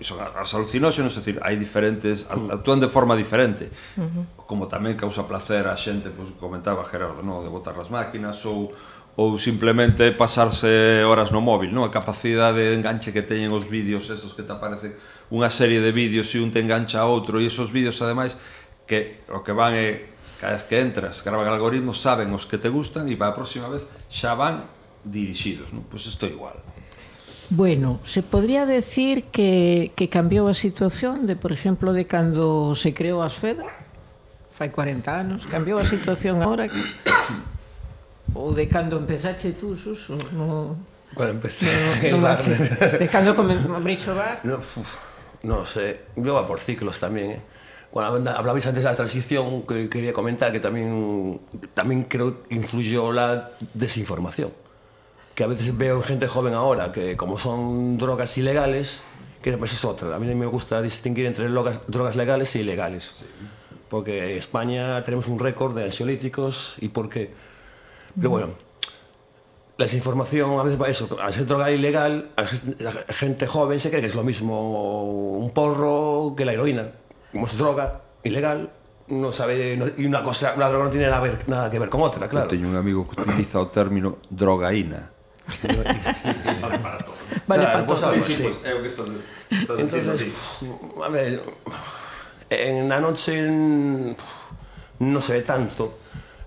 son as alucinóxenos, é dicir, hai diferentes, actúan de forma diferente. Uh -huh. Como tamén causa placer a xente, pois comentaba Gerardo, no, de botar as máquinas ou ou simplemente pasarse horas no móvil, non? A capacidade de enganche que teñen os vídeos esos que te aparecen unha serie de vídeos e un te engancha a outro e esos vídeos ademais que o que van é cada vez que entras, graban algoritmos, saben os que te gustan e para a próxima vez xa van dirixidos, non? Pois isto é igual. Bueno, se podría decir que, que cambiou a situación de, por exemplo, de cando se creou as FEDA, fai 40 anos, cambiou a situación agora que, ou de cando empezache tú, Suso, no, Cando empecé no, no [laughs] bar. Bache, de cando comenzou Bricho Bar? No, uf, no sé, yo va por ciclos tamén, eh? Bueno, hablabais antes da transición que quería comentar que tamén tamén creo influyó la desinformación. Que a veces veo gente joven ahora que como son drogas ilegales, que pues es otra. A mí me gusta distinguir entre drogas, drogas legales e ilegales. Porque en España tenemos un récord de ansiolíticos y por qué. Pero bueno, la desinformación a veces va eso, al ser droga ilegal, la gente- joven se cree que es lo mismo un porro que la heroína. Como es droga ilegal, no sabe, y una cosa, una droga no tiene nada, ver- nada que ver con otra, claro. Eu teño un amigo que utiliza o término drogaína. [laughs] vale Claro, para pues todo. algo así. é o que estás, estás Entonces, a ver, en la noche no se ve tanto.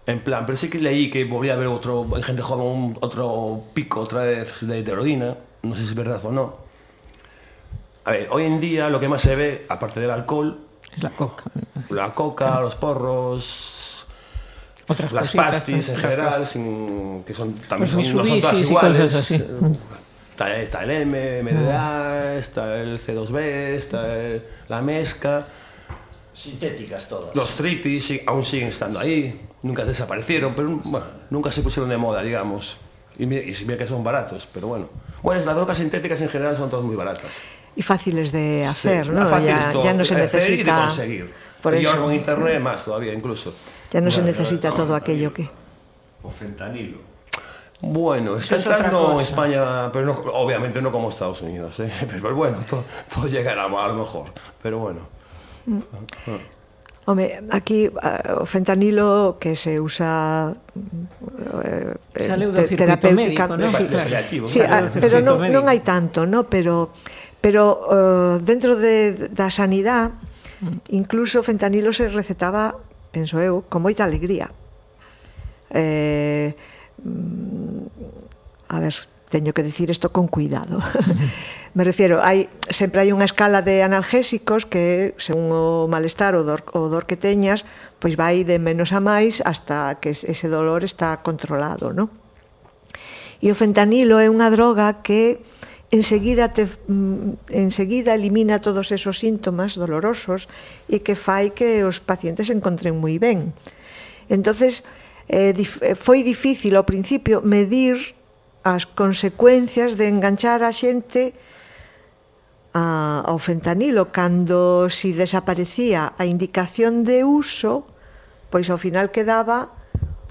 En plan, pero sí que leí que volvía a haber otro, en gente joven, un- otro pico otra vez de, de heroína. No sé si es verdad o no. A ver, hoy en día lo que más se ve, aparte del alcohol, Es la coca. la coca, los porros, Otras las cositas, pastis en general, sin- que son, también Los son, no son todas y iguales. cosas así. Está, está el M, MDA, está el C2B, está el- la mezca. Sintéticas todas. Los tripis sí, aún siguen estando ahí, nunca desaparecieron, pero bueno, nunca se pusieron de moda, digamos. Y, mira- y si mira que son baratos, pero bueno. Bueno, las drogas sintéticas en general son todas muy baratas. Y fáciles de hacer, Sí, ¿no? ya, ya no se hacer y de necesita. conseguir. Por y eso, ahora con internet más todavía incluso. Ya no se necesita todo aquello que... O fentanilo. Bueno, está es entrando España, pero no, obviamente no como Estados Unidos, ¿eh? [laughs] pero bueno, todo, todo llegará a lo mejor, pero bueno. Mm. Hombre, Home, aquí o fentanilo que se usa eh, eh te, médico, ¿no? sí, claro. sí, ah, pero non, non hai tanto, no, pero pero uh, dentro de da sanidade incluso fentanilo se recetaba penso eu, con moita alegría. Eh, mm, a ver, teño que dicir isto con cuidado. [laughs] Me refiero, hai sempre hai unha escala de analgésicos que según o malestar ou dor, o dor que teñas, pois vai de menos a máis hasta que ese dolor está controlado, non? E o fentanilo é unha droga que enseguida te mm, enseguida elimina todos esos síntomas dolorosos e que fai que os pacientes se encontren moi ben. Entonces, eh, dif eh, foi difícil ao principio medir as consecuencias de enganchar a xente a, ao fentanilo cando si desaparecía a indicación de uso, pois ao final quedaba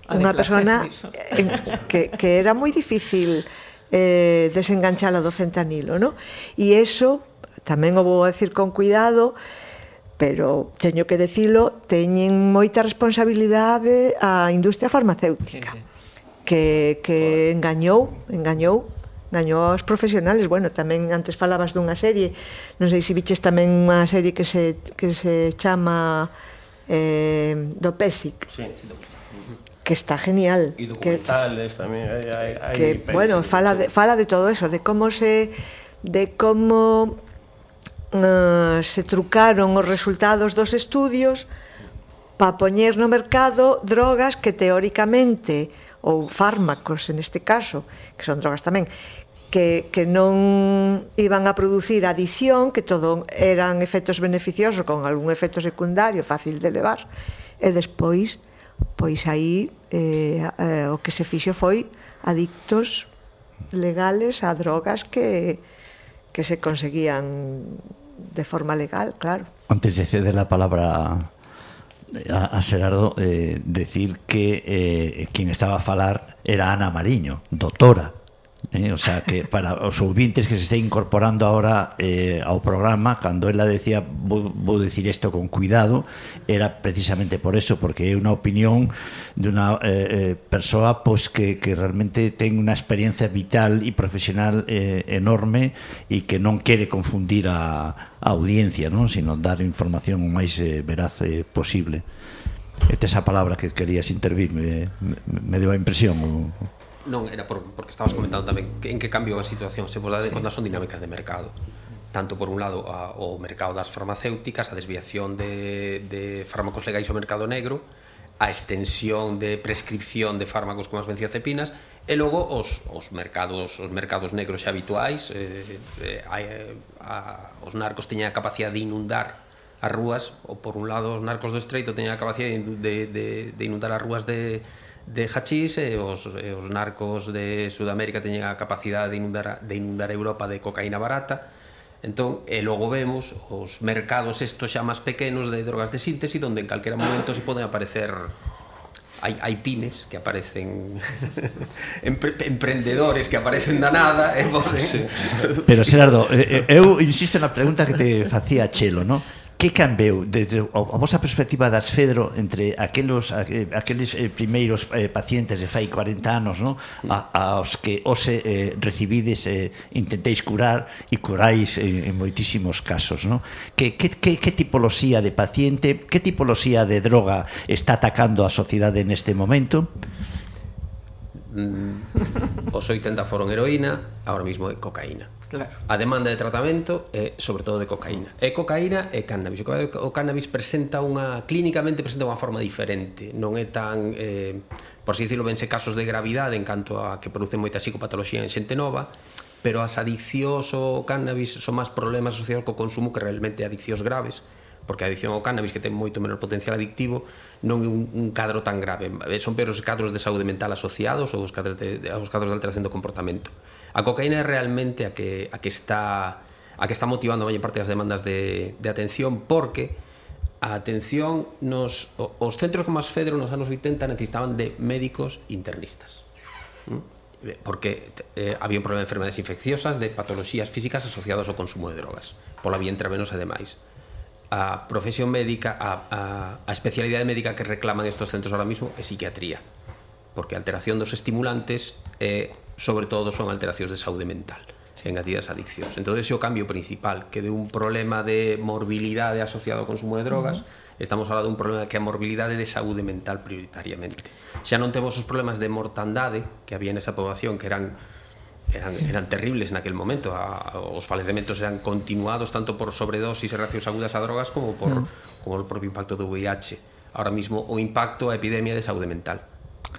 unha persona en, que, que era moi difícil eh, desenganchala do fentanilo, no? E eso, tamén o vou a decir con cuidado, pero teño que decilo, teñen moita responsabilidade a industria farmacéutica, que, que engañou, engañou engañou aos profesionales, bueno, tamén antes falabas dunha serie, non sei se viches tamén unha serie que se, que se chama eh, do PESIC. Sí, sí, do PESIC que está genial. E documentales que, tamén. Hai, hai, hai que, bueno, fala de, fala de todo eso, de como se de como uh, eh, se trucaron os resultados dos estudios para poñer no mercado drogas que teóricamente ou fármacos en este caso, que son drogas tamén, que, que non iban a producir adición, que todo eran efectos beneficiosos con algún efecto secundario fácil de levar, e despois pois aí eh, eh, o que se fixo foi adictos legales a drogas que, que se conseguían de forma legal, claro. Antes de ceder la palabra a, a Gerardo, eh, decir que eh, quien estaba a falar era Ana Mariño, doutora Eh, o sea, que para os ouvintes que se estén incorporando ahora eh, ao programa, cando ela decía vou, vou decir isto con cuidado, era precisamente por eso, porque é unha opinión de unha eh, eh persoa pois, que, que realmente ten unha experiencia vital e profesional eh, enorme e que non quere confundir a, a audiencia, non? sino dar información o máis eh, veraz eh, posible. Esta esa palabra que querías intervir, me, me, me deu a impresión. O... Non, era por, porque estabas comentando tamén que, en que cambiou a situación, se vos dade sí. conta son dinámicas de mercado tanto por un lado a, o mercado das farmacéuticas, a desviación de, de fármacos legais ao mercado negro, a extensión de prescripción de fármacos como as benzodiazepinas e logo os, os mercados os mercados negros e habituais eh, eh, a, a, os narcos teñen a capacidade de inundar as rúas ou por un lado os narcos do estreito teñen a capacidade de, de, de inundar as rúas de, de hachís e os, e os narcos de Sudamérica teñen a capacidade de inundar, de inundar Europa de cocaína barata entón, e logo vemos os mercados estos xa máis pequenos de drogas de síntese onde en calquera momento se poden aparecer hai, hai pymes que aparecen [laughs] empre, emprendedores que aparecen da nada e poden... sí. [laughs] pero Gerardo, eu insisto na pregunta que te facía Chelo, non? Que cambiou desde a vosa perspectiva das Fedro entre eh, aqueles aqueles primeiros eh, pacientes de fai 40 anos, non? A, aos que hoxe eh, recibides eh, intentéis curar e curáis eh, en moitísimos casos, non? Que que que que tipoloxía de paciente, que tipoloxía de droga está atacando a sociedade neste momento? Mm-hmm. os 80 foron heroína, agora mismo é cocaína. Claro. A demanda de tratamento é sobre todo de cocaína. É cocaína e cannabis. O cannabis presenta unha clínicamente presenta unha forma diferente, non é tan eh, por así dicirlo, vense casos de gravidade en canto a que producen moita psicopatoloxía en xente nova, pero as adiccións ao cannabis son máis problemas asociados co consumo que realmente adiccións graves porque a adicción ao cannabis que ten moito menor potencial adictivo non é un, un cadro tan grave. Eh, son peores os cadros de saúde mental asociados ou os cadros de, de, os cadros de alteración do comportamento. A cocaína é realmente a que, a que está a que está motivando a maior parte das demandas de, de atención porque a atención nos os centros como as Fedro nos anos 80 necesitaban de médicos internistas. Mm? Eh, porque eh, había un problema de enfermedades infecciosas de patologías físicas asociadas ao consumo de drogas pola vía intravenosa e demais a profesión médica, a, a, a especialidade médica que reclaman estos centros ahora mismo é psiquiatría, porque a alteración dos estimulantes eh, sobre todo son alteracións de saúde mental engadidas adiccións. Entón, ese é o cambio principal, que de un problema de morbilidade asociado ao consumo de drogas, uh -huh. estamos falando dun problema que é a morbilidade de saúde mental prioritariamente. Xa non temos os problemas de mortandade que había nesa poboación, que eran eran, sí. eran terribles en aquel momento. A, a, os falecementos eran continuados tanto por sobredosis e reaccións agudas a drogas como por mm. como o propio impacto do VIH. Ahora mismo o impacto a epidemia de saúde mental.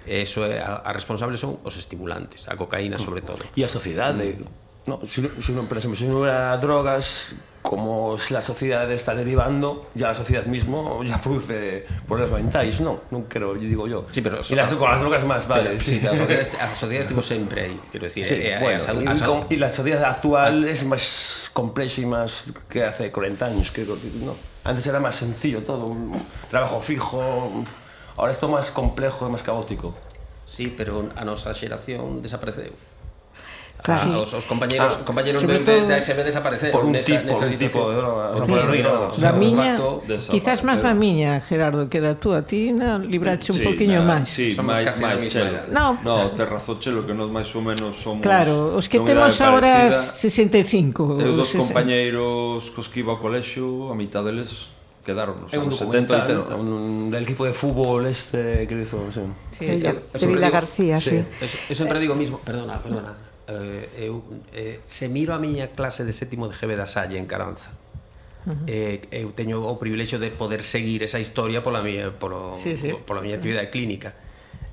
E eso é, a, a responsable son os estimulantes, a cocaína mm. sobre todo. E a sociedade, mm. no, se, se non, por exemplo, se non era drogas, como la sociedad está derivando, ya la sociedad mismo ya produce problemas mentales, no, non creo, digo yo. Sí, pero y las, con las drogas más, vale. Pero, sí, a sociedade, [laughs] a sociedade estivo sempre aí, quero dicir, Sí, eh, eh, bueno, a y, a con- y la sociedad actual es más compleja y más que hace 40 años, creo que no. Antes era más sencillo todo, un trabajo fijo, ahora es todo más complejo más caótico. Sí, pero a nosa xeración desapareceu. Claro. Sí. Os, os compañeros, ah, compañeros de, todo, de AGB desaparecen por un nesa, tipo, nesa un tipo de droga, o sea, por heroína, o sea, miña, quizás máis da miña, Gerardo, que da tú a ti, na, librache un sí, poquinho máis. Sí, somos máis, casi máis chelo. No, no te razón chelo que nós máis ou menos somos Claro, os que temos agora 65. Eu dos compañeiros cos que iba ao colexio, a mitad deles quedaron nos anos 70 80 un, del equipo de fútbol este que hizo, sí. Sí, sí, de Vila García, sí. sí. Eu sempre digo mismo, perdona, perdona eh, eu eh, se miro a miña clase de sétimo de GB da Salle en Caranza Uh -huh. eh, eu teño o privilexio de poder seguir esa historia pola miña, polo, sí, sí. pola miña actividade clínica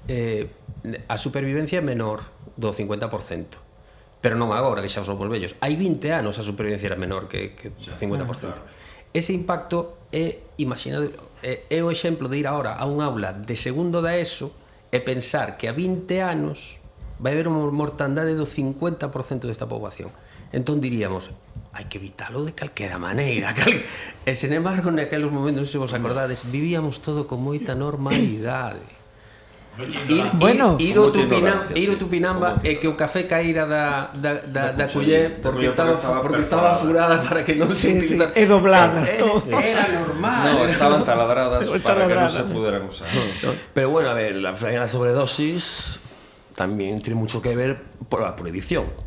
eh, a supervivencia é menor do 50% pero non agora que xa somos vellos hai 20 anos a supervivencia era menor que, que o 50% ah, claro. ese impacto é imaginado é, é o exemplo de ir agora a un aula de segundo da ESO e pensar que a 20 anos vai haber unha mortandade do 50% desta poboación. Entón diríamos, hai que evitalo de calquera maneira. [laughs] Cal... E, sen embargo, naqueles momentos, se vos acordades, vivíamos todo con moita normalidade. Ir, bueno, ir, ir, o Tupinam, ir o Tupinamba sí, e que o café caíra da, da, da, da culler porque estaba, porque estaba furada. para que non se sí, sí, e doblada era, normal. No, estaban taladradas para que non se puderan usar. Pero bueno, a ver, la, la sobredosis también tiene mucho que ver por a prohibición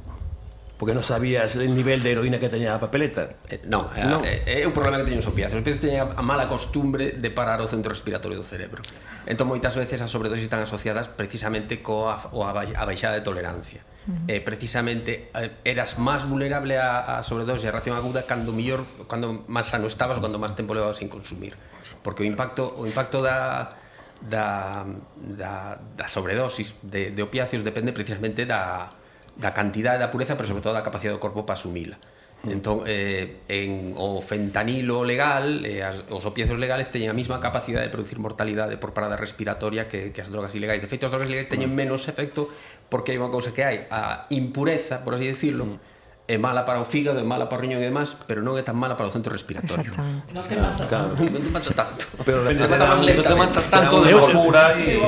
porque non sabías el nivel de heroína que teña a papeleta. Eh, non, é, eh, non. é, eh, é eh, un problema que teñen os opiáceos. Os opiáceos teñen a mala costumbre de parar o centro respiratorio do cerebro. Entón, moitas veces as sobredosis están asociadas precisamente coa o a, a baixada de tolerancia. Uh -huh. eh, precisamente eh, eras máis vulnerable a, a sobredosis e a reacción aguda cando millor, cando máis sano estabas ou cando máis tempo levabas sin consumir. Porque o impacto o impacto da da, da, da sobredosis de, de opiáceos depende precisamente da, da cantidade da pureza, pero sobre todo da capacidade do corpo para asumila. Mm. Entón, eh, en o fentanilo legal, eh, as, os opiáceos legales teñen a mesma capacidade de producir mortalidade por parada respiratoria que, que as drogas ilegais. De feito, as drogas ilegais teñen menos efecto porque hai unha cousa que hai, a impureza, por así decirlo, mm é mala para o fígado, é mala para o riñón e demás, pero non é tan mala para o centro respiratorio. Exactamente. Non te mata claro. tanto. Non te mata tanto. [laughs] Pero te mata máis. Te mata tanto de locura e...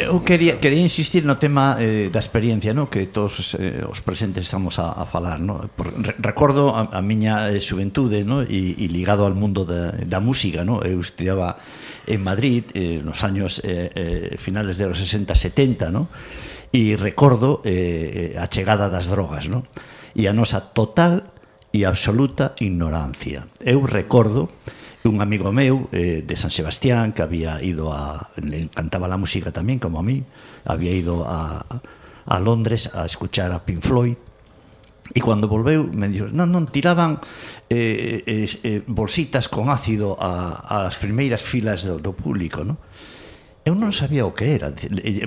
Eu quería, quería insistir no tema eh, da experiencia, no? que todos eh, os presentes estamos a, a falar. No? Por, re, recordo a, a miña eh, xuventude no? e, e ligado ao mundo da, da música. No? Eu estudiaba en Madrid eh, nos años eh, eh, finales de los 60-70, no? e recordo eh, eh, a chegada das drogas. No? e a nosa total e absoluta ignorancia. Eu recordo un amigo meu eh, de San Sebastián que había ido a... le encantaba la música tamén, como a mí, había ido a, a Londres a escuchar a Pink Floyd E cando volveu, me dixo, non, non, tiraban eh, eh, eh, bolsitas con ácido a, as primeiras filas do, do público, non? Eu non sabía o que era.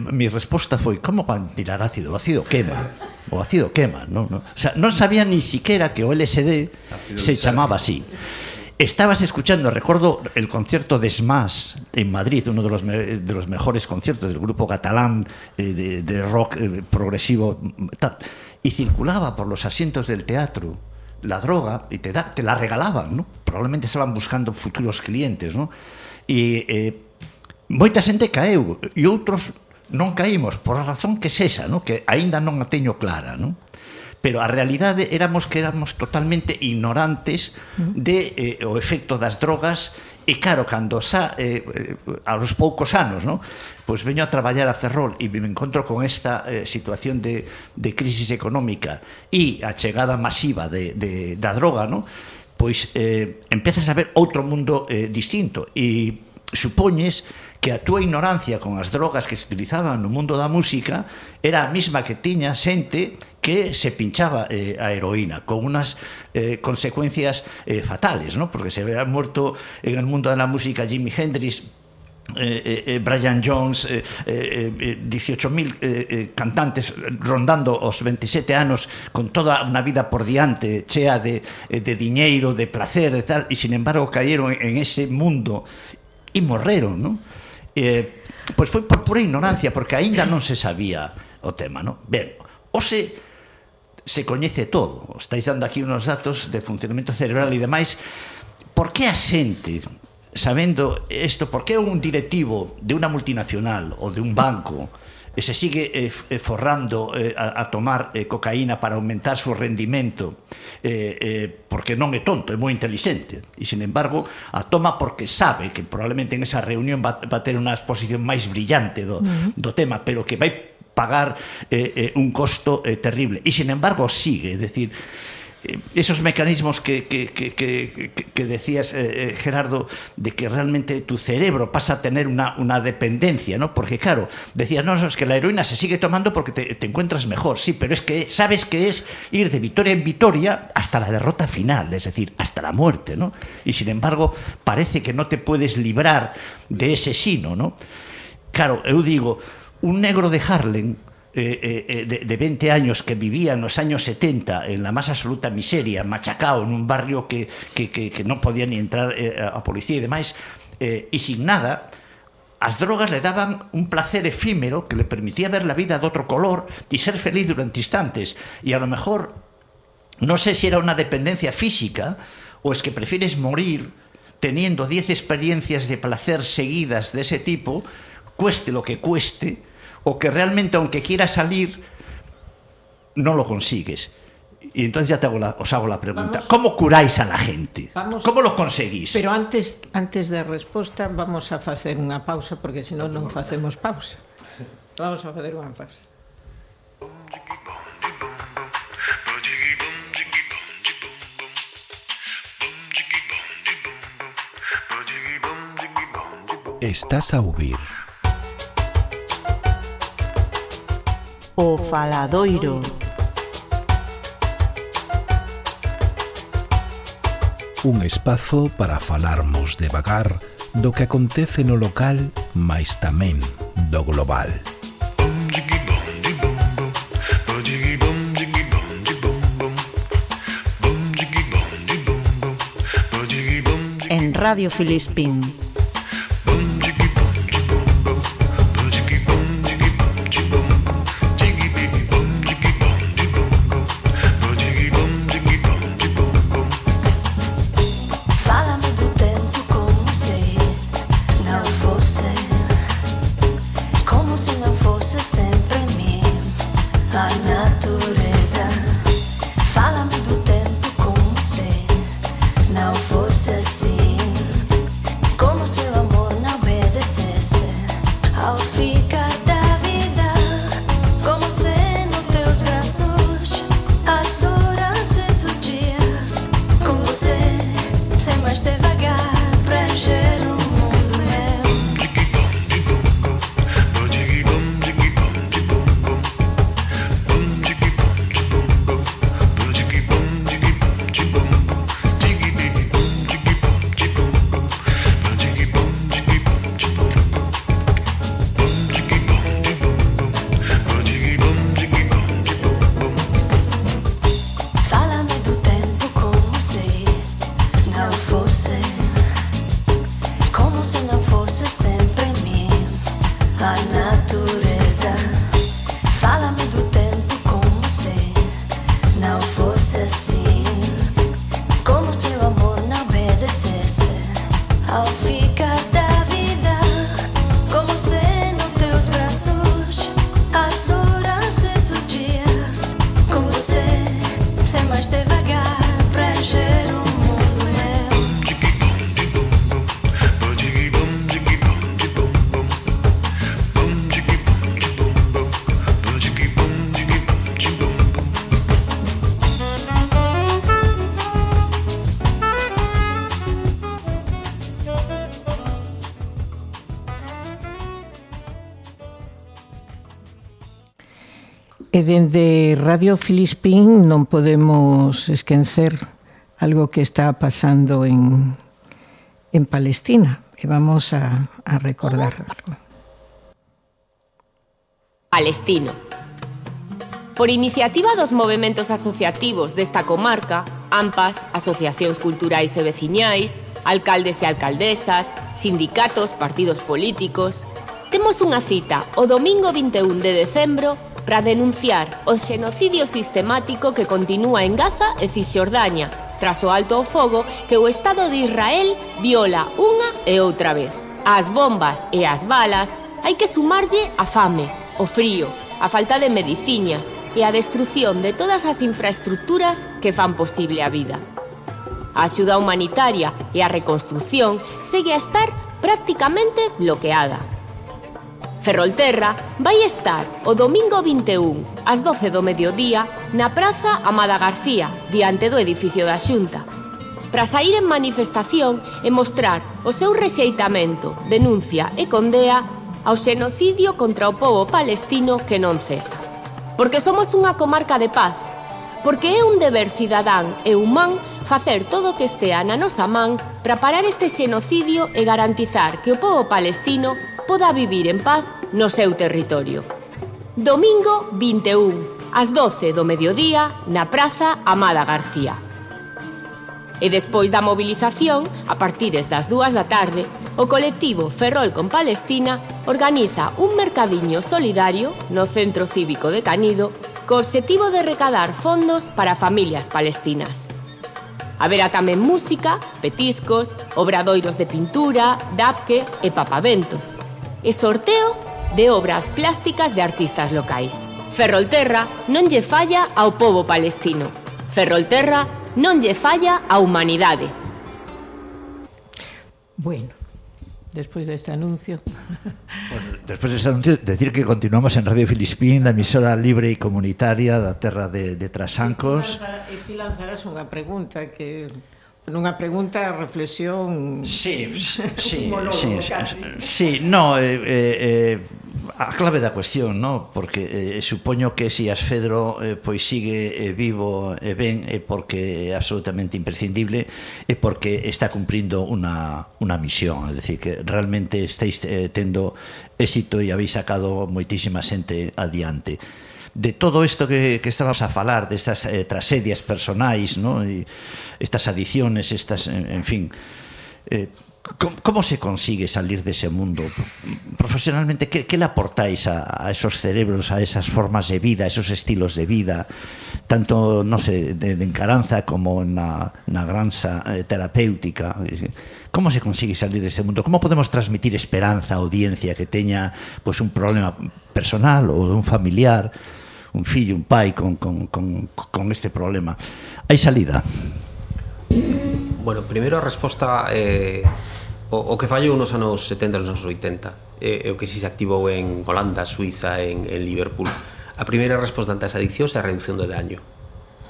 Mi resposta foi, como van tirar ácido? O ácido quema. O ácido quema, non? non? O sea, non sabía ni siquiera que o LSD se chamaba así. Estabas escuchando, recuerdo el concierto de Smash en Madrid, uno de los, me- de los mejores conciertos del grupo catalán eh, de, de rock eh, progresivo, tal, y circulaba por los asientos del teatro la droga y te, da, te la regalaban, ¿no? Probablemente estaban buscando futuros clientes, ¿no? Y eh, moita xente caeu e outros non caímos por a razón que sexa, no? que aínda non a teño clara, non? pero a realidade éramos que éramos totalmente ignorantes mm. de eh, o efecto das drogas e claro, cando xa, eh, eh, aos poucos anos, no? pois veño a traballar a Ferrol e me encontro con esta eh, situación de, de crisis económica e a chegada masiva de, de, da droga, no? pois eh, empezas a ver outro mundo eh, distinto e supoñes que a túa ignorancia con as drogas que se utilizaban no mundo da música era a mesma que tiña xente que se pinchaba eh, a heroína con unas eh, consecuencias eh, fatales, ¿no? porque se había muerto en el mundo de la música Jimi Hendrix eh, eh, eh, Brian Jones, eh, eh, eh 18.000 eh, eh, cantantes rondando os 27 anos con toda unha vida por diante chea de, eh, de diñeiro, de placer e tal, e sin embargo cayeron en ese mundo e morreron, non? Eh, pois foi por pura ignorancia, porque aínda non se sabía o tema, non? Ben, hoxe se coñece todo. Estáis dando aquí unos datos de funcionamento cerebral e demais. Por que a xente, sabendo isto, por que un directivo de unha multinacional ou de un banco e se sigue eh, eh, forrando eh, a, a tomar eh, cocaína para aumentar su rendimento eh, eh, porque non é tonto, é moi inteligente e sin embargo a toma porque sabe que probablemente en esa reunión va, va a ter unha exposición máis brillante do, uh -huh. do tema pero que vai pagar eh, eh, un costo eh, terrible e sin embargo sigue, é decir esos mecanismos que, que, que, que, decías, eh, eh, Gerardo, de que realmente tu cerebro pasa a tener una, una dependencia, ¿no? Porque claro, decías, no, es que la heroína se sigue tomando porque te, encuentras mejor, sí, pero es que sabes que es ir de victoria en victoria hasta la derrota final, es decir, hasta la muerte, ¿no? Y sin embargo, parece que no te puedes librar de ese sino, ¿no? Claro, eu digo, un negro de Harlem eh, eh, de, de 20 años que vivía en los años 70 en la más absoluta miseria, machacado en un barrio que, que, que, non podía ni entrar eh, a policía demais, eh, e sin nada, as drogas le daban un placer efímero que le permitía ver la vida de otro color y ser feliz durante instantes. Y a lo mejor, no sé si era una dependencia física o es que prefieres morir teniendo 10 experiencias de placer seguidas de ese tipo, cueste lo que cueste, o que realmente aunque quieras salir no lo consigues. Y entonces ya te hago la, os hago la pregunta. Vamos, ¿Cómo curáis a la gente? Vamos, ¿Cómo lo conseguís? Pero antes antes da resposta vamos a facer unha pausa porque senón non facemos pausa. Vamos a facer unha pausa. Estás a ouvir O Faladoiro. Un espazo para falarmos devagar do que acontece no local, mais tamén do global. En Radio Filispín E dende Radio Filispín non podemos esquecer algo que está pasando en, en Palestina. E vamos a, a recordar. Palestino. Por iniciativa dos movimentos asociativos desta comarca, AMPAs, asociacións culturais e veciñais, alcaldes e alcaldesas, sindicatos, partidos políticos, temos unha cita o domingo 21 de decembro para denunciar o xenocidio sistemático que continúa en Gaza e Cisjordania tras o alto ao fogo que o Estado de Israel viola unha e outra vez. As bombas e as balas hai que sumarlle a fame, o frío, a falta de mediciñas e a destrución de todas as infraestructuras que fan posible a vida. A axuda humanitaria e a reconstrución segue a estar prácticamente bloqueada. Ferrolterra vai estar o domingo 21 ás 12 do mediodía na Praza Amada García, diante do edificio da Xunta. Para sair en manifestación e mostrar o seu rexeitamento, denuncia e condea ao xenocidio contra o povo palestino que non cesa. Porque somos unha comarca de paz, porque é un deber cidadán e humán facer todo o que estea na nosa man para parar este xenocidio e garantizar que o povo palestino poda vivir en paz no seu territorio. Domingo 21, ás 12 do mediodía, na Praza Amada García. E despois da movilización, a partires das dúas da tarde, o colectivo Ferrol con Palestina organiza un mercadiño solidario no Centro Cívico de Canido co obxectivo de recadar fondos para familias palestinas. Haberá tamén música, petiscos, obradoiros de pintura, dapque e papaventos, e sorteo de obras plásticas de artistas locais. Ferrolterra non lle falla ao povo palestino. Ferrolterra non lle falla á humanidade. Bueno, despois deste anuncio. [laughs] Bueno, despois deste anuncio, decir que continuamos en Radio Filispín, la emisora libre e comunitaria da terra de, de Trasancos. E ti lanzarás unha pregunta que Nunha pregunta, reflexión... Sí, sí, [laughs] monólogo, sí, casi. sí, no, eh, eh, eh, a clave da cuestión, no? porque eh, supoño que si Asfedro eh, pois sigue eh, vivo e eh, ben é eh, porque é absolutamente imprescindible e eh, porque está cumprindo unha, unha misión, é dicir, que realmente estáis eh, tendo éxito e habéis sacado moitísima xente adiante de todo isto que, que estabas a falar, destas eh, tragedias personais, ¿no? E estas adiciones, estas, en, en fin... Eh, ¿Cómo, ¿Cómo se consigue salir de ese mundo? Profesionalmente, ¿qué, qué le aportáis a, a, esos cerebros, a esas formas de vida, a esos estilos de vida, tanto, no sé, de, de encaranza como en la, en la granza eh, terapéutica? ¿Cómo se consigue salir de mundo? ¿Cómo podemos transmitir esperanza a audiencia que teña pues, un problema personal ou un familiar? un fillo, un pai con, con, con, con este problema. Hai salida? Bueno, primeiro a resposta eh, o, o que fallou nos anos 70 nos anos 80 eh, o que si se activou en Holanda, Suiza, en, en Liverpool a primeira resposta ante as adiccións é a reducción do daño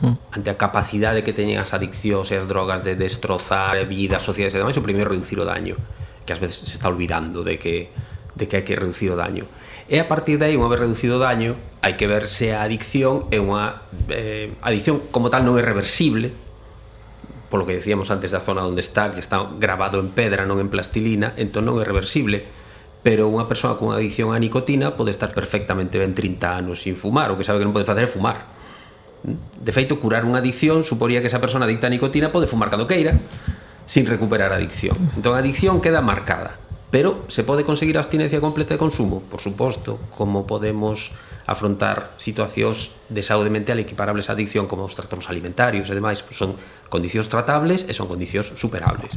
mm. ante a capacidade que teñen as adiccións e as drogas de destrozar vidas, sociedades e demais, o primeiro é reducir o daño que ás veces se está olvidando de que de que hai que reducir o daño. E a partir de aí, unha vez reducido o daño, hai que ver se a adicción é unha eh, adicción como tal non é reversible, polo que decíamos antes da zona onde está, que está grabado en pedra, non en plastilina, entón non é reversible, pero unha persoa con adicción á nicotina pode estar perfectamente ben 30 anos sin fumar, o que sabe que non pode facer é fumar. De feito, curar unha adicción suporía que esa persona adicta á nicotina pode fumar cando queira, sin recuperar a adicción. Entón a adicción queda marcada Pero se pode conseguir a abstinencia completa de consumo? Por suposto, como podemos afrontar situacións de saúde mental equiparables á adicción como os trastornos alimentarios e demais, pois son condicións tratables e son condicións superables.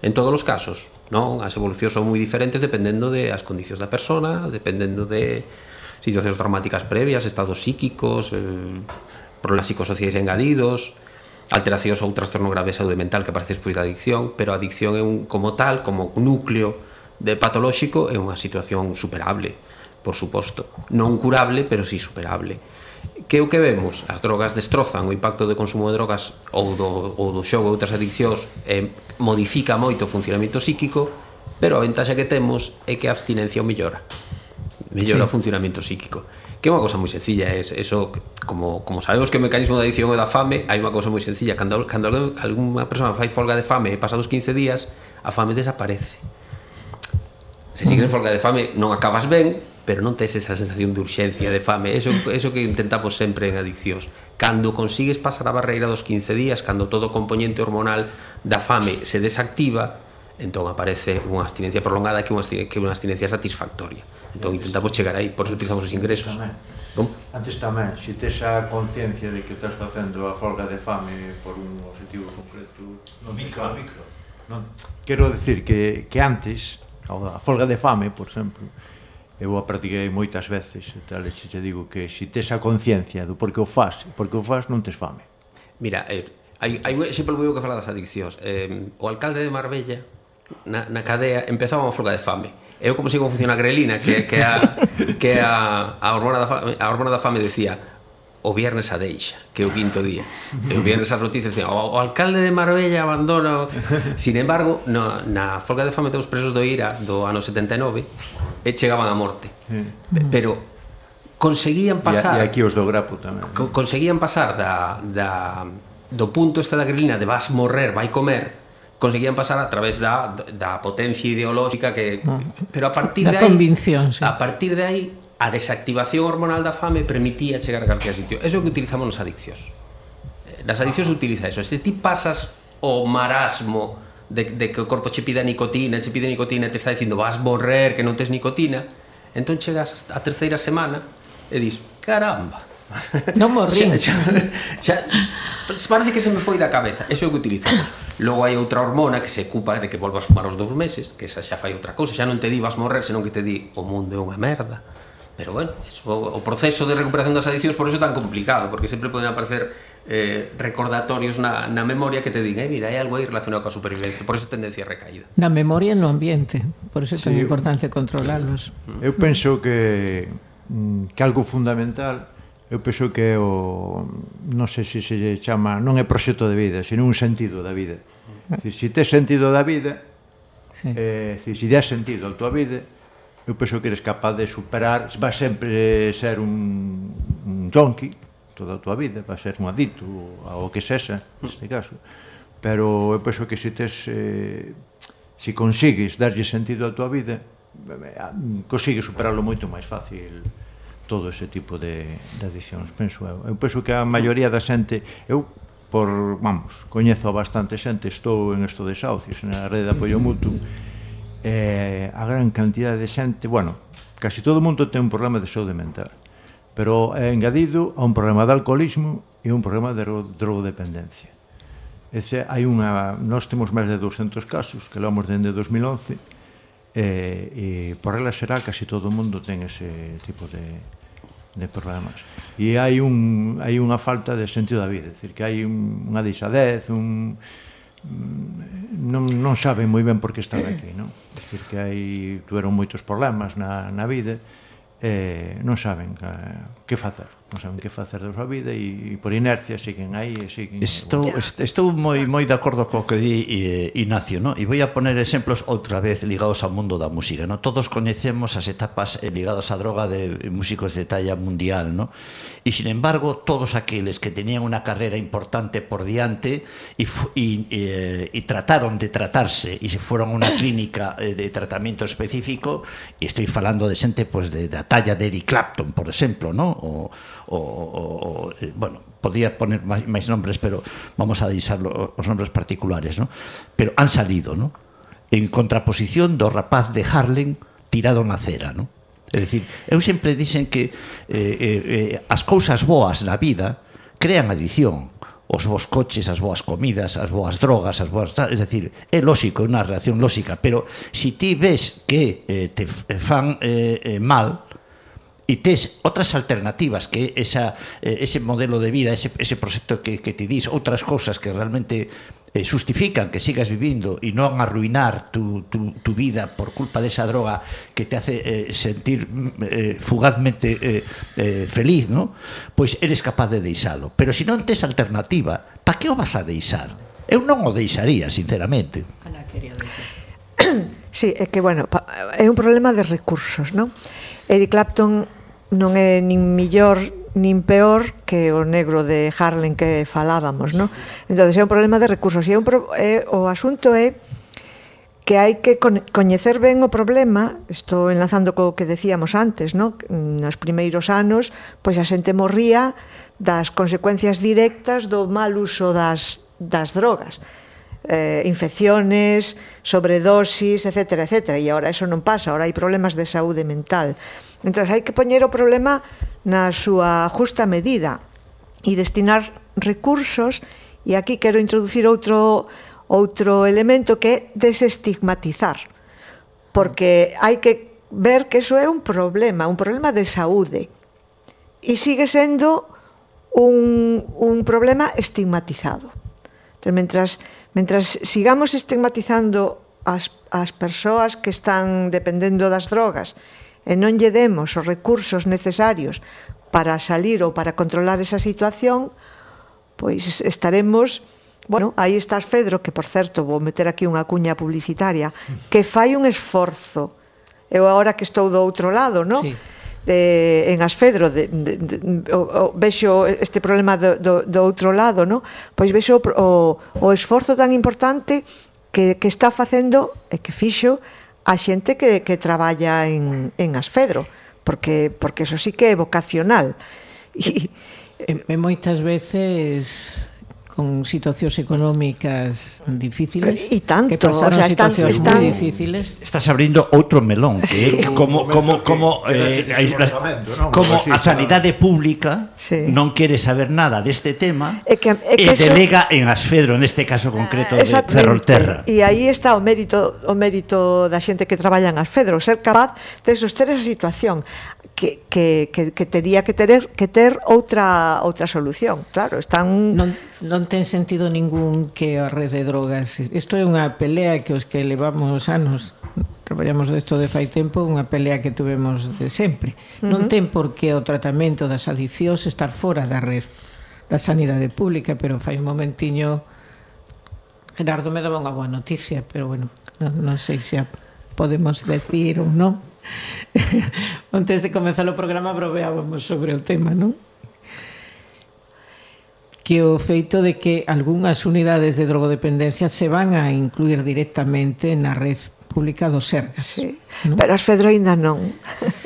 En todos os casos, non? As evolucións son moi diferentes dependendo de as condicións da persona, dependendo de situacións traumáticas previas, estados psíquicos, eh, problemas psicosociais engadidos, alteracións ou trastorno grave de saúde mental que aparece despois da adicción, pero a adicción é un como tal, como un núcleo de patolóxico é unha situación superable, por suposto. Non curable, pero si sí superable. Que o que vemos? As drogas destrozan o impacto de consumo de drogas ou do, ou do xogo ou outras adiccións eh, modifica moito o funcionamento psíquico, pero a ventaxa que temos é que a abstinencia o mellora. Mellora sí. o funcionamento psíquico que é unha cosa moi sencilla é eso como, como sabemos que o mecanismo da adicción é da fame hai unha cosa moi sencilla cando, cando alguna persona fai folga de fame e pasados 15 días a fame desaparece Se sigues en folga de fame non acabas ben, pero non tes esa sensación de urxencia, de fame. Eso, eso que intentamos sempre en adiccións. Cando consigues pasar a barreira dos 15 días, cando todo o componente hormonal da fame se desactiva, entón aparece unha abstinencia prolongada que unha abstinencia, que unha abstinencia satisfactoria. Entón intentamos chegar aí, por eso utilizamos os ingresos. Antes antes tamén se tes a conciencia de que estás facendo a folga de fame por un objetivo concreto, no micro, no micro. Non, quero decir que, que antes a folga de fame, por exemplo, eu a practiquei moitas veces, e tal, e se te digo que se tes a conciencia do porque o faz, porque o faz non tes fame. Mira, eh, hai, hai un exemplo moi que fala das adiccións. Eh, o alcalde de Marbella, na, na cadea, empezaba unha folga de fame. Eu como sei como funciona a grelina, que, que, a, que a, a, hormona da fame, a hormona da fame decía o viernes a Deixa, que é o quinto día. E o viernes as noticias dicen, o, o alcalde de Marbella abandona... Sin embargo, no, na folga de fame teus presos do IRA do ano 79 e eh, chegaban a morte. Pero conseguían pasar... E aquí os do Grapo tamén. Co conseguían pasar da, da, do punto esta da grilina de vas morrer, vai comer, conseguían pasar a través da, da potencia ideolóxica que ah. pero a partir da de aí convicción, sí. a partir de aí a desactivación hormonal da fame permitía chegar a calquera sitio. Eso é o que utilizamos eh, nas adiccións. Nas adiccións utiliza eso. Se ti pasas o marasmo de, de que o corpo che pida nicotina, che pide nicotina, te está dicindo vas morrer que non tes nicotina, entón chegas a terceira semana e dis, caramba, Non morrín. [laughs] xa, xa, xa, parece que se me foi da cabeza. Eso é o que utilizamos. Logo hai outra hormona que se ocupa de que volvas fumar os dous meses, que esa xa fai outra cousa, xa non te di vas morrer, senón que te di o mundo é unha merda. Pero bueno, eso, o proceso de recuperación das adiccións por iso tan complicado, porque sempre poden aparecer eh, recordatorios na, na memoria que te digan, eh, mira, hai algo aí relacionado coa supervivencia, por iso tendencia a recaída. Na memoria e no ambiente, por iso é tan sí, importante controlarlos. Eu penso que mm, que algo fundamental eu penso que é o non sei se se chama, non é proxecto de vida, sino un sentido da vida. Mm. Se si tes sentido da vida, sí. eh, se si sentido a tua vida, eu penso que eres capaz de superar, vas sempre ser un, un yonki toda a tua vida, vas ser un adicto ao que sexa, neste caso. Pero eu penso que se tes eh, se consigues darlle sentido á tua vida, eh, consigues superarlo moito máis fácil todo ese tipo de, de adiccións, penso eu. Eu penso que a maioría da xente, eu por, vamos, coñezo bastante xente, estou en esto de Saucios, na rede de apoio mutuo, eh, a gran cantidad de xente, bueno, casi todo o mundo ten un problema de saúde mental, pero é engadido a un problema de alcoholismo e un problema de drogodependencia. Ese, hai unha, nós temos máis de 200 casos que levamos dende 2011 eh, e por ela será casi todo o mundo ten ese tipo de, de problemas. E hai, un, hai unha falta de sentido da vida, é dicir, que hai un, unha deixadez, un, Mm, non, non saben moi ben por que están aquí, non? Dicir que hai tuveron moitos problemas na, na vida e eh, non saben que, que facer non saben que facer da súa vida e, e por inercia siguen aí e siguen Estou estou moi moi de acordo co que di eh, Ignacio, no? E vou a poner exemplos outra vez ligados ao mundo da música, no? Todos coñecemos as etapas eh, ligadas á droga de músicos de talla mundial, no? E sin embargo, todos aqueles que tenían unha carreira importante por diante e e, e, e trataron de tratarse e se fueron a unha [coughs] clínica eh, de tratamento específico, e estou falando de xente pois pues, de da talla de Eric Clapton, por exemplo, no? O o, o, o eh, bueno, podía poner máis, máis nombres, pero vamos a deixar os nombres particulares, ¿no? Pero han salido, ¿no? En contraposición do rapaz de Harlem tirado na cera, ¿no? É dicir, eu sempre dicen que eh, eh, eh, as cousas boas na vida crean adición, os bons coches, as boas comidas, as boas drogas, as boas... É dicir, é lógico, é unha reacción lóxica, pero se ti ves que eh, te eh, fan eh, eh, mal, e tes outras alternativas que esa, eh, ese modelo de vida, ese, ese proxecto que, que ti dis, outras cousas que realmente eh, justifican que sigas vivindo e non arruinar tu, tu, tu vida por culpa desa droga que te hace eh, sentir eh, fugazmente eh, eh, feliz, ¿no? pois eres capaz de deixalo. Pero se non tes alternativa, pa que o vas a deixar? Eu non o deixaría, sinceramente. Sí, é que, bueno, é un problema de recursos, non? Eric Clapton non é nin millor nin peor que o negro de Harlem que falábamos, non? Entón, é un problema de recursos e é un pro, é, o asunto é que hai que coñecer ben o problema, estou enlazando co que decíamos antes, no? nos primeiros anos, pois a xente morría das consecuencias directas do mal uso das, das drogas eh, infecciones, sobredosis, etc. etc. E agora eso non pasa, agora hai problemas de saúde mental. Entón, hai que poñer o problema na súa justa medida e destinar recursos e aquí quero introducir outro outro elemento que é desestigmatizar porque hai que ver que iso é un problema, un problema de saúde e sigue sendo un, un problema estigmatizado. Entón, mentras, mentras sigamos estigmatizando as, as persoas que están dependendo das drogas e non lle demos os recursos necesarios para salir ou para controlar esa situación, pois estaremos Bueno, aí estás Fedro, que por certo vou meter aquí unha cuña publicitaria, que fai un esforzo. Eu agora que estou do outro lado, non? Sí eh, en Asfedro de, de, de, o, o, vexo este problema do, do, do outro lado no? pois vexo o, o, o esforzo tan importante que, que está facendo e que fixo a xente que, que traballa en, en Asfedro, porque, porque eso sí que é vocacional. [laughs] E, e moitas veces con situacións económicas difíciles e tanto, que pasaron o sea, están, situacións están, moi difíciles. Estás abrindo outro melón, que é como como como eh, como a sanidade pública sí. non quere saber nada deste tema é que, é que e delega eso... en Asfedro neste caso concreto de Ferrolterra. E aí está o mérito o mérito da xente que traballa en Asfedro, ser capaz de soster esa situación que, que, que, que tería que ter que ter outra outra solución, claro, están non Non ten sentido ningún que a rede de drogas. Isto é unha pelea que os que levamos anos traballamos desto de fai tempo, unha pelea que tuvemos de sempre. Uh -huh. Non ten por que o tratamento das adiccións estar fora da red da sanidade pública, pero fai un momentiño Gerardo me daba unha boa noticia, pero bueno, non, non sei se a podemos decir ou non. [laughs] Antes de comenzar o programa broveábamos sobre o tema, non? que o feito de que algunhas unidades de drogodependencia se van a incluir directamente na red pública do Sergas. Sí. ¿no? Pero as Fedro ainda non.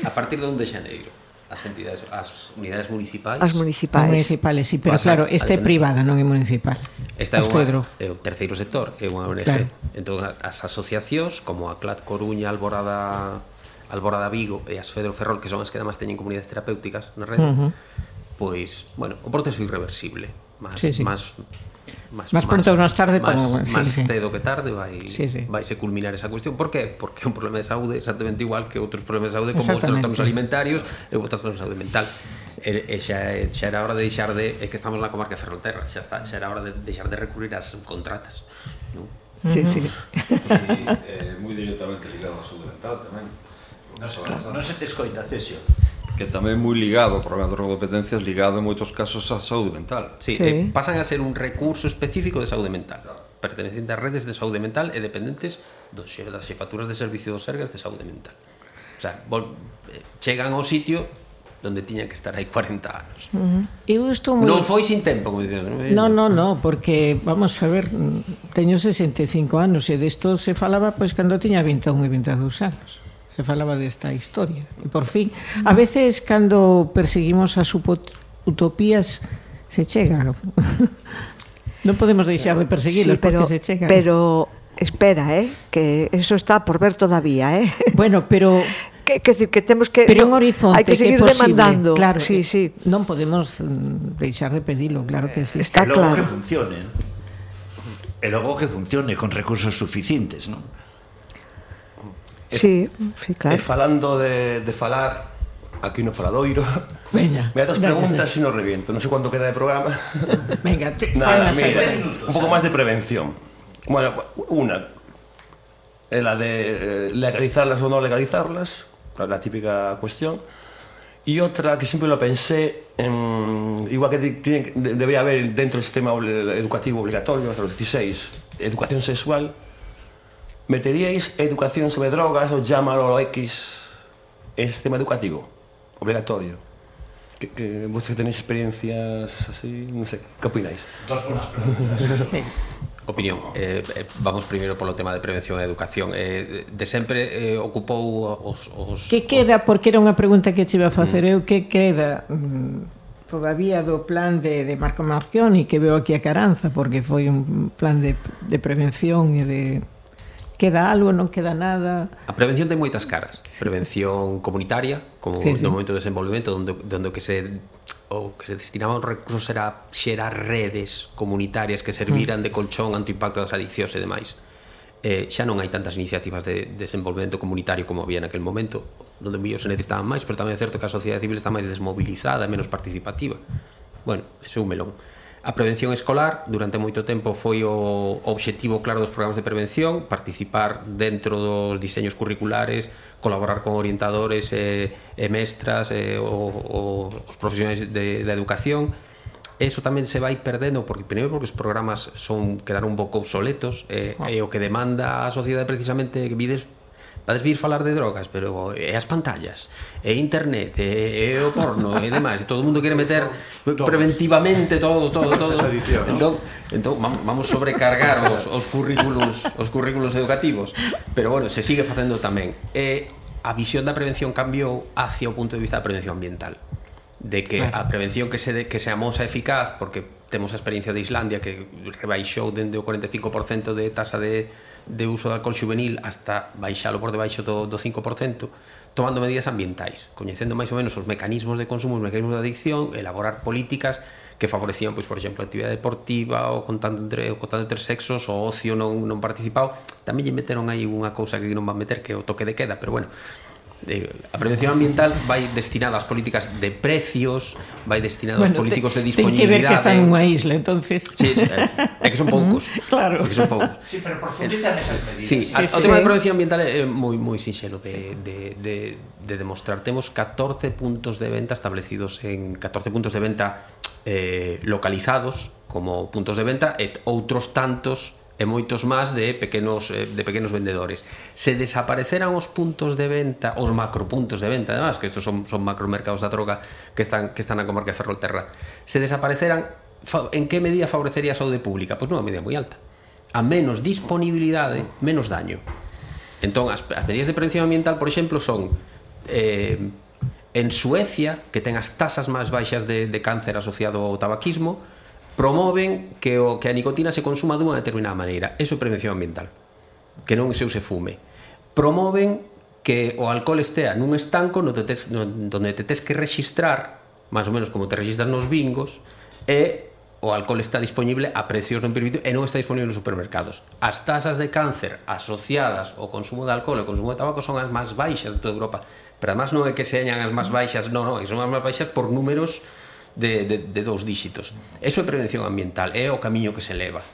A partir de 1 de xaneiro as entidades, as unidades municipais. As municipais. As municipais, sí, pero claro, esta é privada, non é municipal. Esta é, unha, é o terceiro sector, é unha ONG. Claro. Entón, as asociacións, como a CLAT Coruña, Alborada Alborada Vigo e as Fedro Ferrol, que son as que además teñen comunidades terapéuticas na rede, uh -huh. pois, bueno, o proceso irreversible Mas, sí, sí. Más, más, más pronto ou máis tarde más, para sí, más sí. cedo que tarde vai sí, sí. vai se culminar esa cuestión. Por que? Porque é un problema de saúde exactamente igual que outros problemas de saúde como os trastornos alimentarios e os trastornos de saúde mental. E, e xa, xa era hora de deixar de é que estamos na comarca Ferrolterra, xa está, xa era hora de deixar de recurrir ás contratas, non? Sí, uh -huh. sí. E eh, moi directamente ligado ao saúde mental tamén. Non claro. non se te escoita, Cesio que tamén moi ligado o programa de drogodependencias ligado en moitos casos á saúde mental. Sí, sí. Eh, pasan a ser un recurso específico de saúde mental. Pertenecente a redes de saúde mental e dependentes do xe, das xefaturas de servicio dos sergas de saúde mental. O sea, vol, eh, chegan ao sitio donde tiña que estar aí 40 anos. Uh -huh. Eu estou moi Non foi sin tempo, como dicen. Non, non, non, porque vamos a ver, teño 65 anos e desto se falaba pois cando tiña 21 e 22 anos se falaba desta historia. E por fin, a veces cando perseguimos as utopías se chega. [laughs] non podemos deixar de perseguilas sí, pero, porque se chega. Pero espera, eh, que eso está por ver todavía, eh. [laughs] Bueno, pero [laughs] que, que, que temos que pero non, horizonte, hai que seguir que posible, demandando claro, sí, eh, sí. non podemos mm, deixar de pedilo claro que sí está e logo claro que funcione e logo que funcione con recursos suficientes non? Sí, sí, E claro. falando de, de falar aquí no Faladoiro Veña. Me das preguntas e no reviento Non sei cuánto queda de programa [laughs] Venga, te, Nada, mira, un poco más de prevención. Bueno, una, eh, la de eh, legalizarlas o no legalizarlas, la, la típica cuestión. Y otra que siempre lo pensé, en, igual que tiene, haber dentro del sistema educativo obligatorio hasta los 16, educación sexual, Meteríais educación sobre drogas ou llámalo X é sistema educativo obligatorio que, que vos que tenéis experiencias así, non sei, que opináis? Dos buenas preguntas. sí. Opinión. Eh, eh vamos primeiro polo tema de prevención e educación. Eh, de sempre eh, ocupou os, os... Que queda, porque era unha pregunta que te iba a facer mm. eu, que queda mm, todavía do plan de, de Marco Marchioni que veo aquí a Caranza, porque foi un plan de, de prevención e de queda algo, non queda nada. A prevención ten moitas caras. Sí. Prevención comunitaria, como sí, sí. no momento de desenvolvemento, onde, onde que se o que se destinaban os recursos era xerar redes comunitarias que serviran mm. de colchón ante o impacto das adiccións e demais. Eh, xa non hai tantas iniciativas de desenvolvemento comunitario como había naquel momento, onde mío se necesitaban máis, pero tamén é certo que a sociedade civil está máis desmobilizada, menos participativa. Bueno, eso é un melón. A prevención escolar durante moito tempo foi o obxectivo claro dos programas de prevención, participar dentro dos diseños curriculares, colaborar con orientadores e, e mestras e, o, o, os profesionais de, de educación. Eso tamén se vai perdendo porque primeiro porque os programas son quedaron un pouco obsoletos e, ah. e o que demanda a sociedade precisamente que vides Podes vir falar de drogas, pero é as pantallas, é internet, é, é o porno e demais, e todo o mundo quere meter preventivamente todo, todo, todo. Entón, entón vamos sobrecargar os, os currículos os currículos educativos, pero bueno, se sigue facendo tamén. E a visión da prevención cambiou hacia o punto de vista da prevención ambiental. De que a prevención que se de, que se amosa eficaz porque temos a experiencia de Islandia que rebaixou dende o 45% de tasa de de uso de alcohol juvenil hasta baixalo por debaixo do, do 5%, tomando medidas ambientais, coñecendo máis ou menos os mecanismos de consumo, os mecanismos de adicción, elaborar políticas que favorecían, pois, por exemplo, a actividade deportiva, o contando entre, o contando entre sexos, o ocio non, non participado. Tamén lle meteron aí unha cousa que non van meter, que é o toque de queda, pero bueno, eh, a prevención ambiental vai destinada ás políticas de precios, vai destinada aos políticos te, de disponibilidade. Ten que ver que están nunha isla, entonces. Sí, sí é, é que son poucos. claro. É que son poucos. Sí, pero profundiza nesas medidas. Sí, sí, a, sí, o tema sí. de prevención ambiental é moi moi sinxelo de, sí. de, de, de demostrar. Temos 14 puntos de venta establecidos en 14 puntos de venta eh, localizados como puntos de venta e outros tantos e moitos máis de pequenos eh, de pequenos vendedores. Se desapareceran os puntos de venta, os macropuntos de venta, además, que estos son son macromercados da droga que están que están na comarca de Ferrolterra. Se desapareceran, en que medida favorecería a saúde pública? Pois nunha medida moi alta. A menos disponibilidade, menos daño. Entón, as, as medidas de prevención ambiental, por exemplo, son eh, en Suecia, que ten as tasas máis baixas de, de cáncer asociado ao tabaquismo, promoven que o que a nicotina se consuma dunha determinada maneira. Eso é prevención ambiental. Que non se use fume. Promoven que o alcohol estea nun estanco no te tes, no, donde te tes que registrar, máis ou menos como te registras nos bingos, e o alcohol está disponible a precios non permitidos e non está disponible nos supermercados. As tasas de cáncer asociadas ao consumo de alcohol e ao consumo de tabaco son as máis baixas de toda Europa. Pero además non é que señan as máis baixas, non, non, son as máis baixas por números de, de, de dous díxitos. Eso é prevención ambiental, é o camiño que se leva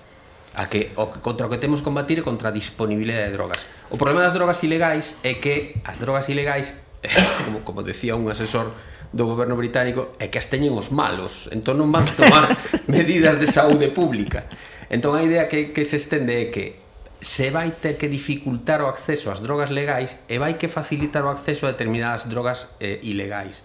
a que o, contra o que temos combatir é contra a disponibilidade de drogas. O problema das drogas ilegais é que as drogas ilegais, [laughs] como, como decía un asesor do goberno británico, é que as teñen os malos, entón non van tomar [laughs] medidas de saúde pública. Entón a idea que, que se estende é que se vai ter que dificultar o acceso ás drogas legais e vai que facilitar o acceso a determinadas drogas eh, ilegais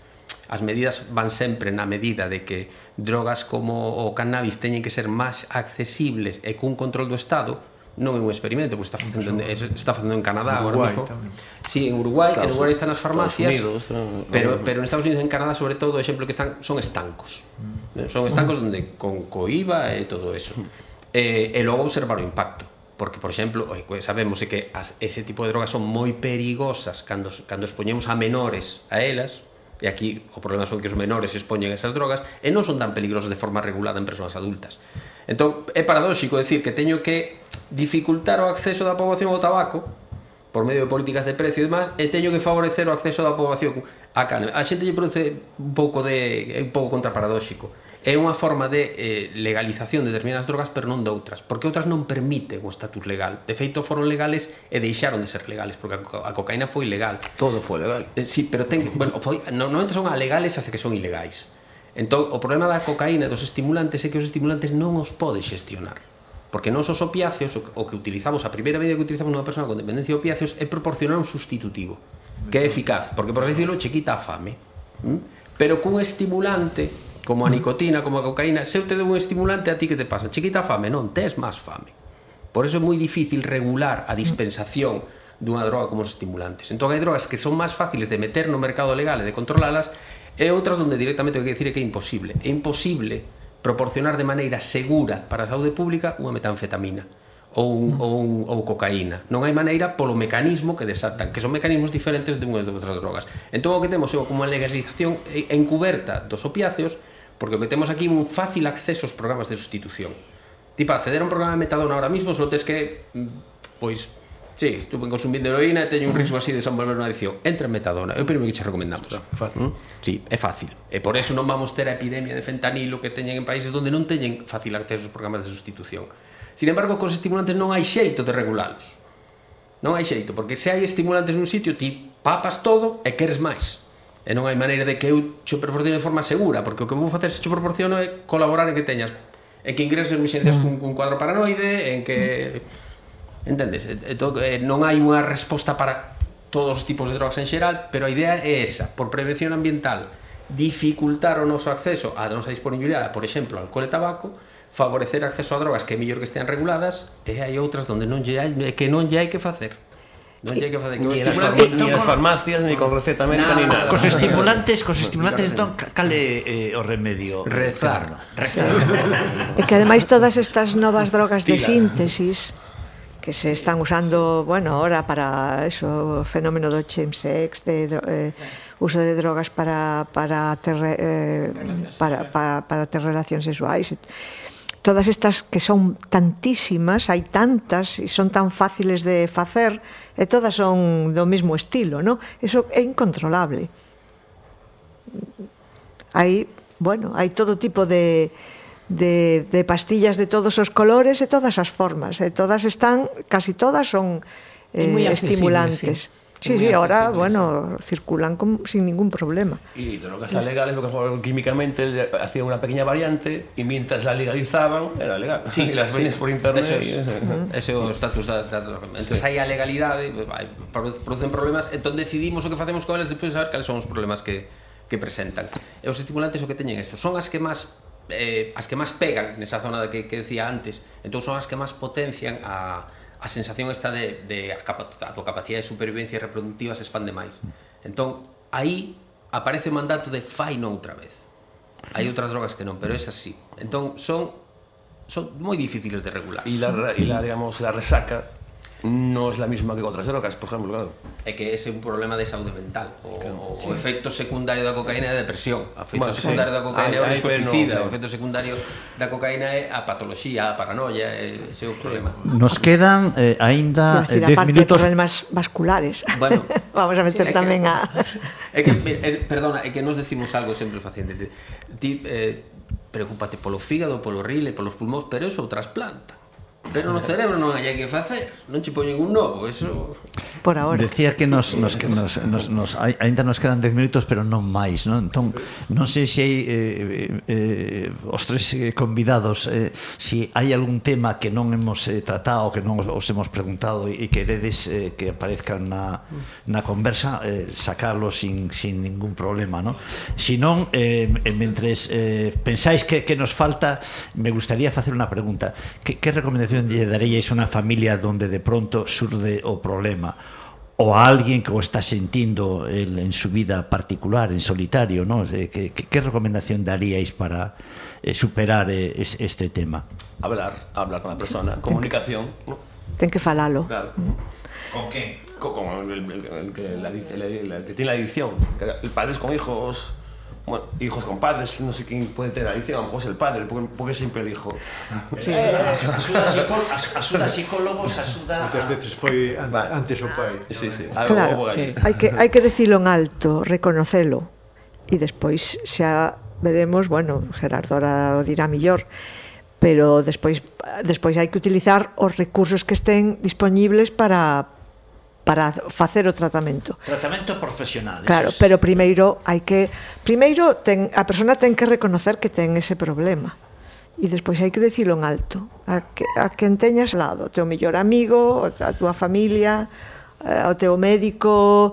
as medidas van sempre na medida de que drogas como o cannabis teñen que ser máis accesibles e cun control do Estado, non é un experimento, pois está facendo en, está facendo en Canadá en Uruguay, agora mismo. Tamén. Sí, en Uruguai, claro, en Uruguai están as farmacias, Unidos, eh, pero eh, pero en Estados Unidos e en Canadá, sobre todo, o exemplo que están son estancos. Mm. Eh, son estancos onde con coiva e todo eso. Mm. E, e logo observar o impacto porque por exemplo, sabemos que as, ese tipo de drogas son moi perigosas cando cando expoñemos a menores a elas, e aquí o problema son que os menores expoñen esas drogas e non son tan peligrosas de forma regulada en persoas adultas. Entón, é paradóxico decir que teño que dificultar o acceso da poboación ao tabaco por medio de políticas de precio e demás, e teño que favorecer o acceso da poboación a cannabis. A xente lle produce un pouco de un pouco contraparadóxico é unha forma de eh, legalización de determinadas drogas pero non de outras porque outras non permiten o estatus legal. De feito foron legales e deixaron de ser legales porque a, co a cocaína foi legal. Todo foi legal. Eh, sí, pero ten, bueno, foi, normalmente son legales hasta que son ilegais. Entón o problema da cocaína e dos estimulantes é que os estimulantes non os pode xestionar porque non os opiáceos o que utilizamos a primeira medida que utilizamos nunha persona con dependencia de opiáceos é proporcionar un sustitutivo que é eficaz porque por así decirlo che quita a fame mm? pero cun estimulante como a nicotina, como a cocaína, se eu te dou un estimulante a ti que te pasa? Chiquita fame, non, tes máis fame. Por eso é moi difícil regular a dispensación dunha droga como os estimulantes. Entón hai drogas que son máis fáciles de meter no mercado legal e de controlalas e outras onde directamente hai que decir que é imposible. É imposible proporcionar de maneira segura para a saúde pública unha metanfetamina ou, un, mm. ou, un, ou cocaína. Non hai maneira polo mecanismo que desatan, que son mecanismos diferentes de unhas de outras drogas. Entón o que temos é como a legalización encuberta dos opiáceos, Porque metemos aquí un fácil acceso aos programas de sustitución. Ti para acceder a un programa de metadona ahora mismo só tes que mm, pois Sí, estuve consumindo heroína e teño un risco así de desenvolver unha adicción. Entra en metadona, é o primeiro que che recomendamos. É fácil. Mm? Sí, é fácil. E por eso non vamos ter a epidemia de fentanilo que teñen en países onde non teñen fácil acceso aos programas de sustitución. Sin embargo, cos estimulantes non hai xeito de regulalos. Non hai xeito, porque se hai estimulantes nun sitio, ti papas todo e queres máis e non hai maneira de que eu cho proporcione de forma segura, porque o que vou facer se cho proporciono é colaborar en que teñas en que ingreses en xencias mm. cun, cun cuadro paranoide, en que mm. entendes, e, to, e, non hai unha resposta para todos os tipos de drogas en xeral, pero a idea é esa, por prevención ambiental, dificultar o noso acceso á nosa disponibilidade, por exemplo, alcohol e tabaco, favorecer acceso a drogas que é mellor que estean reguladas, e hai outras onde non lle hai, que non lle hai que facer. Non lle que facer que ni as farmacias ni con receta médica ni nada. Cos estimulantes, cos estimulantes entón cal é eh, o remedio? Eh, Rezar. Rezar. [laughs] e que ademais todas estas novas drogas de síntesis que se están usando, bueno, ahora para eso, o fenómeno do chemsex, de eh, uso de drogas para para ter eh, para, para para ter relacións sexuais todas estas que son tantísimas, hai tantas e son tan fáciles de facer e todas son do mesmo estilo, ¿no? Eso é incontrolable. Hai, bueno, hai todo tipo de de, de pastillas de todos os colores e todas as formas, e todas están, casi todas son eh, estimulantes. Sí. Sí, sí, ahora, bueno, circulan con, sin ningún problema. Y de lo que está legal es porque químicamente hacía una pequeña variante y mientras la legalizaban era legal. Sí, [laughs] y las sí. vendes por internet. Eso es, y eso. ese é o status da, da entonces sí. hai a legalidade, producen problemas, entón decidimos o que facemos con elas despois de saber cales son os problemas que que presentan. E os estimulantes o que teñen isto son as que máis eh, as que máis pegan nesa zona que, que decía antes, entón son as que máis potencian a, a sensación está de, de a, capa, a tua capacidade de supervivencia reproductiva se expande máis. Entón, aí aparece o mandato de fai non outra vez. Hai outras drogas que non, pero esas sí. Entón, son son moi difíciles de regular. E la, y la, digamos, la resaca no es la misma que con otras drogas, por exemplo, claro. É que ese é un problema de saúde mental. O, claro, sí. o efecto secundario da cocaína é a depresión. O efecto bueno, secundario sí. da cocaína é o risco suicida. No, o efecto secundario da cocaína é a patoloxía, a paranoia, ese é o problema. Nos quedan eh, aínda 10 eh, minutos... problemas vasculares. Bueno, [laughs] Vamos a meter sí, tamén [laughs] que, a... É que, é, perdona, é que nos decimos algo sempre os pacientes. Ti, eh, preocúpate polo fígado, polo rile, polos pulmóns, pero eso o trasplanta Pero no cerebro non hai que facer, non che poñen un novo, eso... Por ahora. Decía que nos, nos, que nos, nos, nos aínda nos quedan 10 minutos, pero non máis, non? Entón, non sei se hai eh, eh, eh os tres eh, convidados, eh, se hai algún tema que non hemos eh, tratado, que non os hemos preguntado e queredes eh, que aparezcan na, na conversa, eh, sacarlo sin, sin ningún problema, non? Si non, eh, eh mentres eh, pensáis que, que nos falta, me gustaría facer unha pregunta. Que, que recomendación recomendación lle daríais a unha familia donde de pronto surde o problema ou a alguén que o está sentindo el, en su vida particular, en solitario, ¿no? Que, que, que recomendación daríais para eh, superar eh, es, este tema? Hablar, hablar con la persona, comunicación. ¿no? Ten que falalo. Claro. ¿Con qué? Con, con el, el, el, que la, el, que tiene la adicción. El padres con hijos bueno, hijos con padres, no sé quién puede tener adicción, a lo mejor es el padre, porque, porque siempre el hijo. Sí. Eh, eh asuda, asuda psicólogos, asuda... Muchas veces foi an vale. antes o pai. Sí, sí. Algo claro, sí. hai que, hai que decirlo en alto, reconocelo, e despois xa veremos, bueno, Gerardo ahora o dirá millor, pero despois despois hai que utilizar os recursos que estén disponibles para para facer o tratamento. Tratamento profesional. Claro, es... pero primeiro hai que primeiro ten a persona ten que reconocer que ten ese problema. E despois hai que dicilo en alto, a que a quen teñas lado, teu mellor amigo, a túa familia, eh, ao teu médico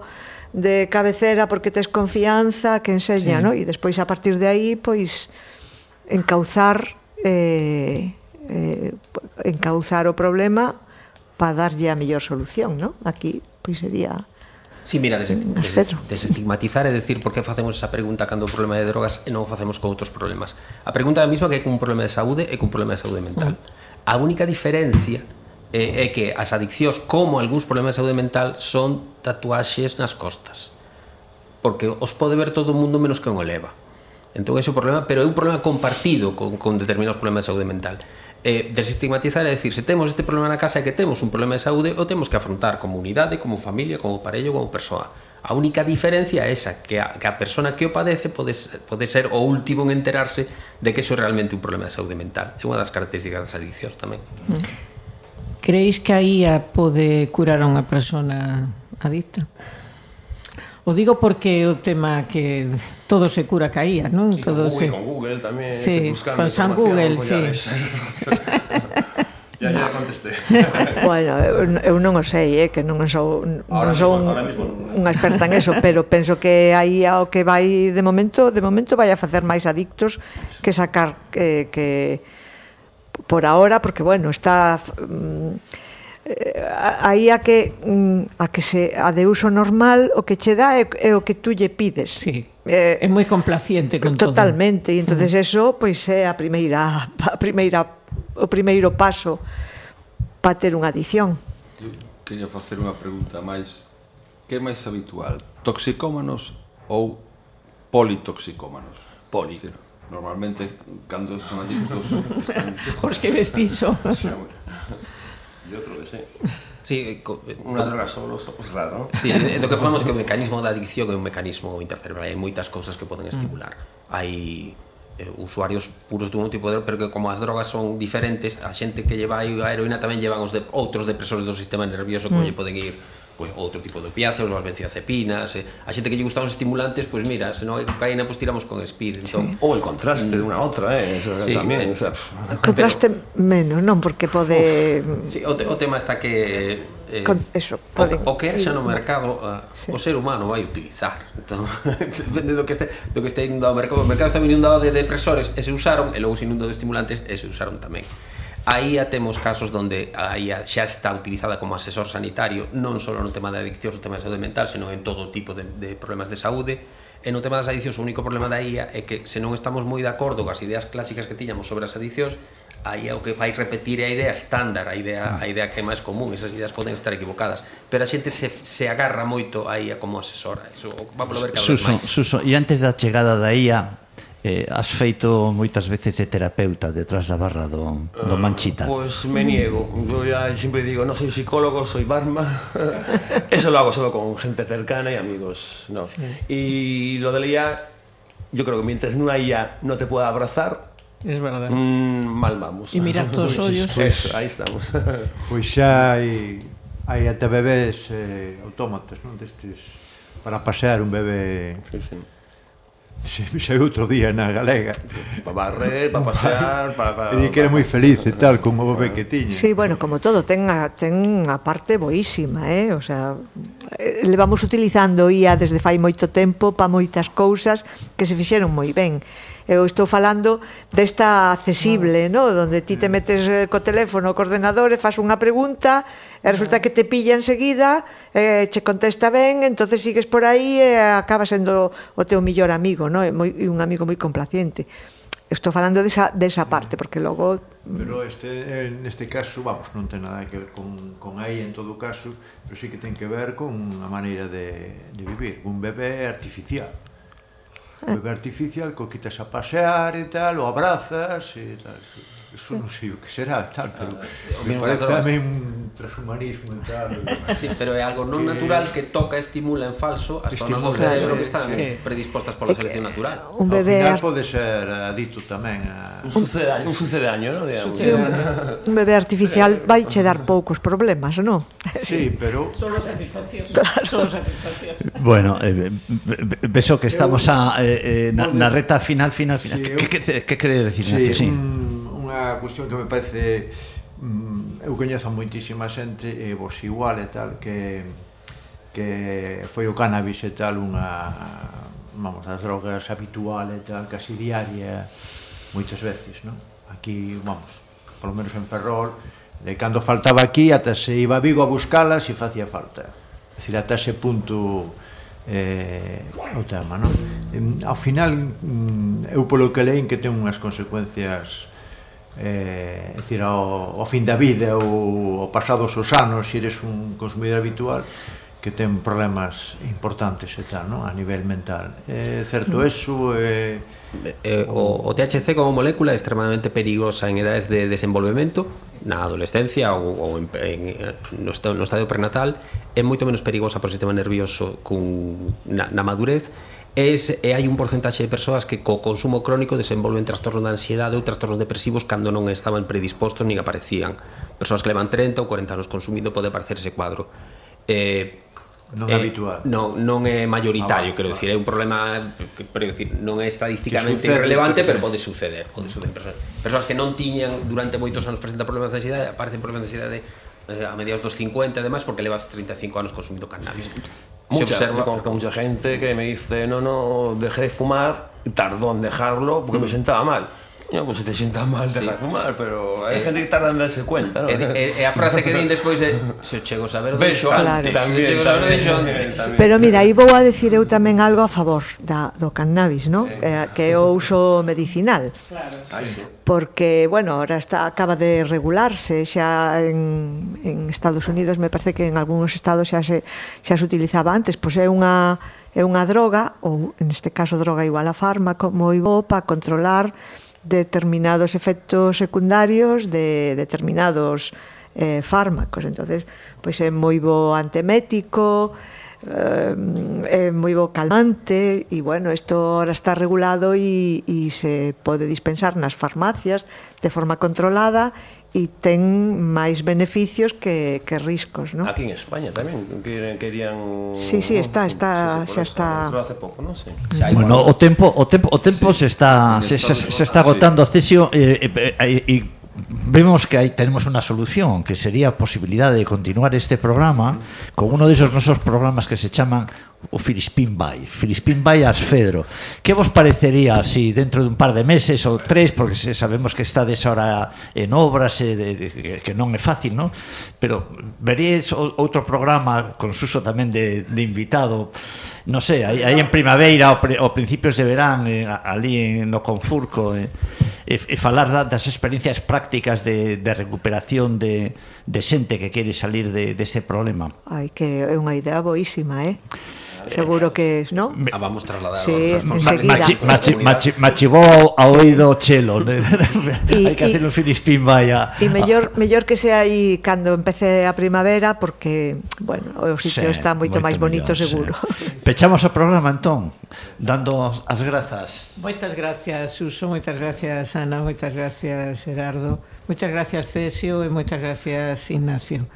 de cabecera porque tes confianza, que enseña, sí. no? E despois a partir de aí, pois encauzar eh, eh encauzar o problema para darlle a mellor solución, ¿no? Aquí pois sería Sí, mira, des, mm, des, desestigmatizar é decir por que facemos esa pregunta cando o problema de drogas e non o facemos con outros problemas. A pregunta é a mesma que é cun problema de saúde e cun problema de saúde mental. Mm. A única diferencia é, é que as adiccións, como algúns problemas de saúde mental, son tatuaxes nas costas. Porque os pode ver todo o mundo menos que o leva. Entón, ese é o problema, pero é un problema compartido con, con determinados problemas de saúde mental eh, desestigmatizar é decir, se temos este problema na casa e que temos un problema de saúde, o temos que afrontar como unidade, como familia, como parello, como persoa. A única diferencia é esa, que a, que a persona que o padece pode ser, pode ser o último en enterarse de que iso é realmente un problema de saúde mental. É unha das características das adiccións tamén. Creéis que a IA pode curar a unha persona adicta? O digo porque o tema que todo se cura caía, non? Con, todo Google, se... con Google tamén, sí, con San Google, sí. Ya, [laughs] [laughs] no. ya contesté. [laughs] bueno, eu, eu non o sei, eh, que non sou, ahora non sou mismo, un, mismo non. unha experta en eso, pero penso que aí ao que vai de momento, de momento vai a facer máis adictos que sacar eh, que por ahora, porque bueno, está mm, Eh, aí a que mm, a que se a de uso normal o que che dá é, é o que tú lle pides. Sí. Eh, é moi complaciente con totalmente. todo. Totalmente, e mm. entonces eso pois é a primeira [laughs] a primeira o primeiro paso para ter unha adición. Eu quería facer unha pregunta máis que é máis habitual, toxicómanos ou politoxicómanos? Poli. Sí, normalmente cando son adictos están... [laughs] os que vestizo. [laughs] Yo creo que sí. Sí, Unha droga solo, somos raro. Sí, do que falamos que o mecanismo da adicción é un mecanismo intercerebral, hai moitas cousas que poden mm. estimular. Mm. Hai eh, usuarios puros dun tipo de pero que como as drogas son diferentes, a xente que lleva a heroína tamén llevan os de, outros depresores do sistema nervioso como mm. lle poden ir pois outro tipo de opiáceos, as benzodiazepinas, eh, a xente que lle gustan os estimulantes, pois mira, se non hai cocaína, pois tiramos con speed, entón. Sí. Ou el contraste mm, de unha outra, eh, eso sí, tamén, eh, o sea, pff. contraste pero, menos, non porque pode Uf, sí, o, te, o tema está que eh, con, eso, pode, o, o que haxa no mercado, eh, sí. o ser humano vai utilizar. Entón, [laughs] depende do que este do que este inundado o mercado, o mercado está inundado de depresores, e se usaron, e logo se inundou de estimulantes, e se usaron tamén. Aí a temos casos onde a IA xa está utilizada como asesor sanitario, non só no tema de adiccións, no tema de saúde mental, senón en todo tipo de, de problemas de saúde. E no tema das adiccións, o único problema da IA é que se non estamos moi de acordo coas ideas clásicas que tiñamos sobre as adiccións, aí é o que vai repetir a idea estándar, a idea, a idea que é máis común, esas ideas poden estar equivocadas, pero a xente se, se agarra moito a IA como asesora, eso vamos a ver cada Suso, vez máis. Suso, e antes da chegada da IA, Eh, has feito moitas veces de terapeuta detrás da barra do, do ah, Manchita. Pois pues me niego. Yo ya sempre digo, no soy psicólogo, soy barman. [laughs] Eso lo hago solo con gente cercana y amigos. No. Sí. Y lo de la IA, yo creo que mientras una IA no te pueda abrazar, Es verdad. Mm, mal vamos. Y mirar [laughs] todos os ollos. Pues, Eso, ahí estamos. [laughs] Pois pues xa hai, hai até bebés eh, autómatas, non? Destes, para pasear un bebé... Sí, sí se saiu [laughs] outro día na Galega para barrer, para pasear para, para, e que era moi feliz e tal como o que tiña Sí, bueno, como todo, ten a, ten a parte boísima eh? o sea, le vamos utilizando IA desde fai moito tempo para moitas cousas que se fixeron moi ben eu estou falando desta accesible, no. no? donde ti te metes eh, co teléfono, co ordenador e fas unha pregunta E resulta que te pilla enseguida, eh, che contesta ben, entonces sigues por aí e eh, acaba sendo o teu millor amigo, no? E moi, un amigo moi complaciente. Estou falando desa, desa parte, porque logo... Mm. Pero este, neste caso, vamos, non ten nada que ver con, con aí en todo caso, pero sí que ten que ver con a maneira de, de vivir. Un bebé artificial. Un eh. bebé artificial co quitas a pasear e tal, o abrazas e tal. Eso non sei o que será, tal, pero ah, me parece tamén un transhumanismo e tal. Sí, pero é algo non que... natural que toca, estimula en falso as zonas do cerebro que están sí. predispostas pola selección natural. Un bebé Ao final pode ser eh, adito tamén a... Un sucedaño, un sucedaño, non? Sí, un, un bebé artificial vai che dar poucos problemas, non? Sí, pero... Solo satisfacción. Solo satisfacción. Bueno, eh, penso que estamos a, eh, eh na, na reta final, final, final. Sí, que, que, que queres decir, sí, Nacio? Sí. Un unha cuestión que me parece mm, eu coñezo moitísima xente e vos igual e tal que que foi o cannabis e tal unha vamos, as drogas habitual e tal, casi diaria moitas veces, non? Aquí, vamos, polo menos en Ferrol, de cando faltaba aquí ata se iba a Vigo a buscala se facía falta. É dicir, ata ese punto eh, o tema, non? Ao final, mm, eu polo que leín que ten unhas consecuencias eh, decir, ao, ao fin da vida ou ao pasados os anos se eres un consumidor habitual que ten problemas importantes e tal, non? a nivel mental. É eh, certo mm. eso? é... eh, eh o, o THC como molécula é extremadamente perigosa en edades de desenvolvemento, na adolescencia ou, ou en, en, no, estado, no estadio prenatal, é moito menos perigosa para o sistema nervioso cun, na, na madurez, es, eh, e hai un porcentaxe de persoas que co consumo crónico desenvolven trastornos de ansiedade ou trastornos depresivos cando non estaban predispostos nin aparecían. Persoas que levan 30 ou 40 anos consumindo pode aparecer ese cuadro. Eh, non é eh, habitual. Non, non é maioritario, ah, quero dicir, é un problema que, quero dicir, non é estadísticamente irrelevante, relevante, pero pode suceder, pode suceder persoas, persoas que non tiñan durante moitos anos presentan problemas de ansiedade, aparecen problemas de ansiedade eh, a mediados dos 50 e demás porque levas 35 anos consumindo cannabis. Mucha, observa... conozco mucha gente que me dice, no, no, dejé de fumar, tardó en dejarlo porque me sentaba mal. Coño, pues te sienta mal de sí. fumar, pero hai eh, gente que tarda en darse cuenta, ¿no? E, e, e a frase que din [laughs] despois é se o chego a saber do antes, claro. se chego a saber do antes. Pero mira, aí vou a decir eu tamén algo a favor da, do cannabis, ¿no? Eh, eh, que é o uso medicinal Claro, sí. Porque, bueno, ahora está, acaba de regularse xa en, en Estados Unidos me parece que en algúns estados xa se, xa se utilizaba antes pois é unha é unha droga ou neste caso droga igual a fármaco moi boa para controlar determinados efectos secundarios de determinados eh, fármacos. Entonces, pois pues, é moi bo antemético, eh, é moi bo calmante e, bueno, isto ahora está regulado e, e se pode dispensar nas farmacias de forma controlada e ten máis beneficios que, que riscos, non? Aquí en España tamén querían Sí, sí, está, está, sí, sí, xa está. Hace pouco, non sei. Sí. Bueno, o tempo, o tempo, o tempo sí. se está se, se, se está agotando sí. Cesio e eh, eh, eh, vemos que aí tenemos unha solución que sería a posibilidade de continuar este programa con uno de esos nosos programas que se chaman o Filispín vai, Filispín vai as Fedro. Que vos parecería si dentro dun par de meses ou tres, porque sabemos que está desora en obras e de, de, que non é fácil, non? Pero veríais outro programa con suso tamén de, de invitado, non sei, aí, aí en primavera ou, pre, ou principios de verán eh, ali en, no Confurco eh, e, e falar das experiencias prácticas de, de recuperación de, de xente que quere salir de, deste de problema. Ai, que é unha idea boísima, eh? seguro que es, ¿no? Ah, vamos trasladar sí, a machi, machi, machi, ao, oído chelo. [laughs] [laughs] ¿no? hai que hacer un filispín vaya. e mellor, mellor que sea aí cando empece a primavera porque, bueno, o sitio sí, está moito, moito máis bonito seguro. Sí. [laughs] Pechamos o programa, entón, dando as grazas Moitas gracias, Suso, moitas gracias, Ana, moitas gracias, Gerardo. Moitas gracias, Cesio e moitas gracias, Ignacio.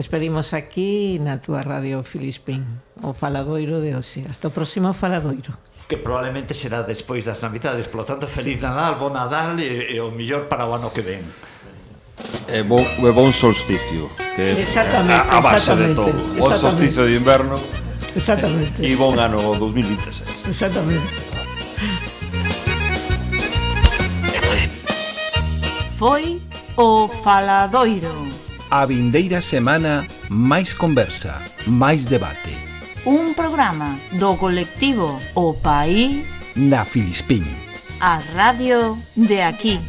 Despedimos aquí na túa radio Filispín, o faladoiro de hoxe. Hasta o próximo faladoiro. Que probablemente será despois das Navidades, polo tanto, feliz sí. Nadal, bon Nadal e, e o millor para o ano que ven. E bon, e bon solsticio, que exactamente, a, a base de todo. Bon solsticio de inverno exactamente. e bon ano 2026. Exactamente. foi o Faladoiro. A vindeira semana máis conversa, máis debate. Un programa do colectivo O País na Filispín. A radio de aquí.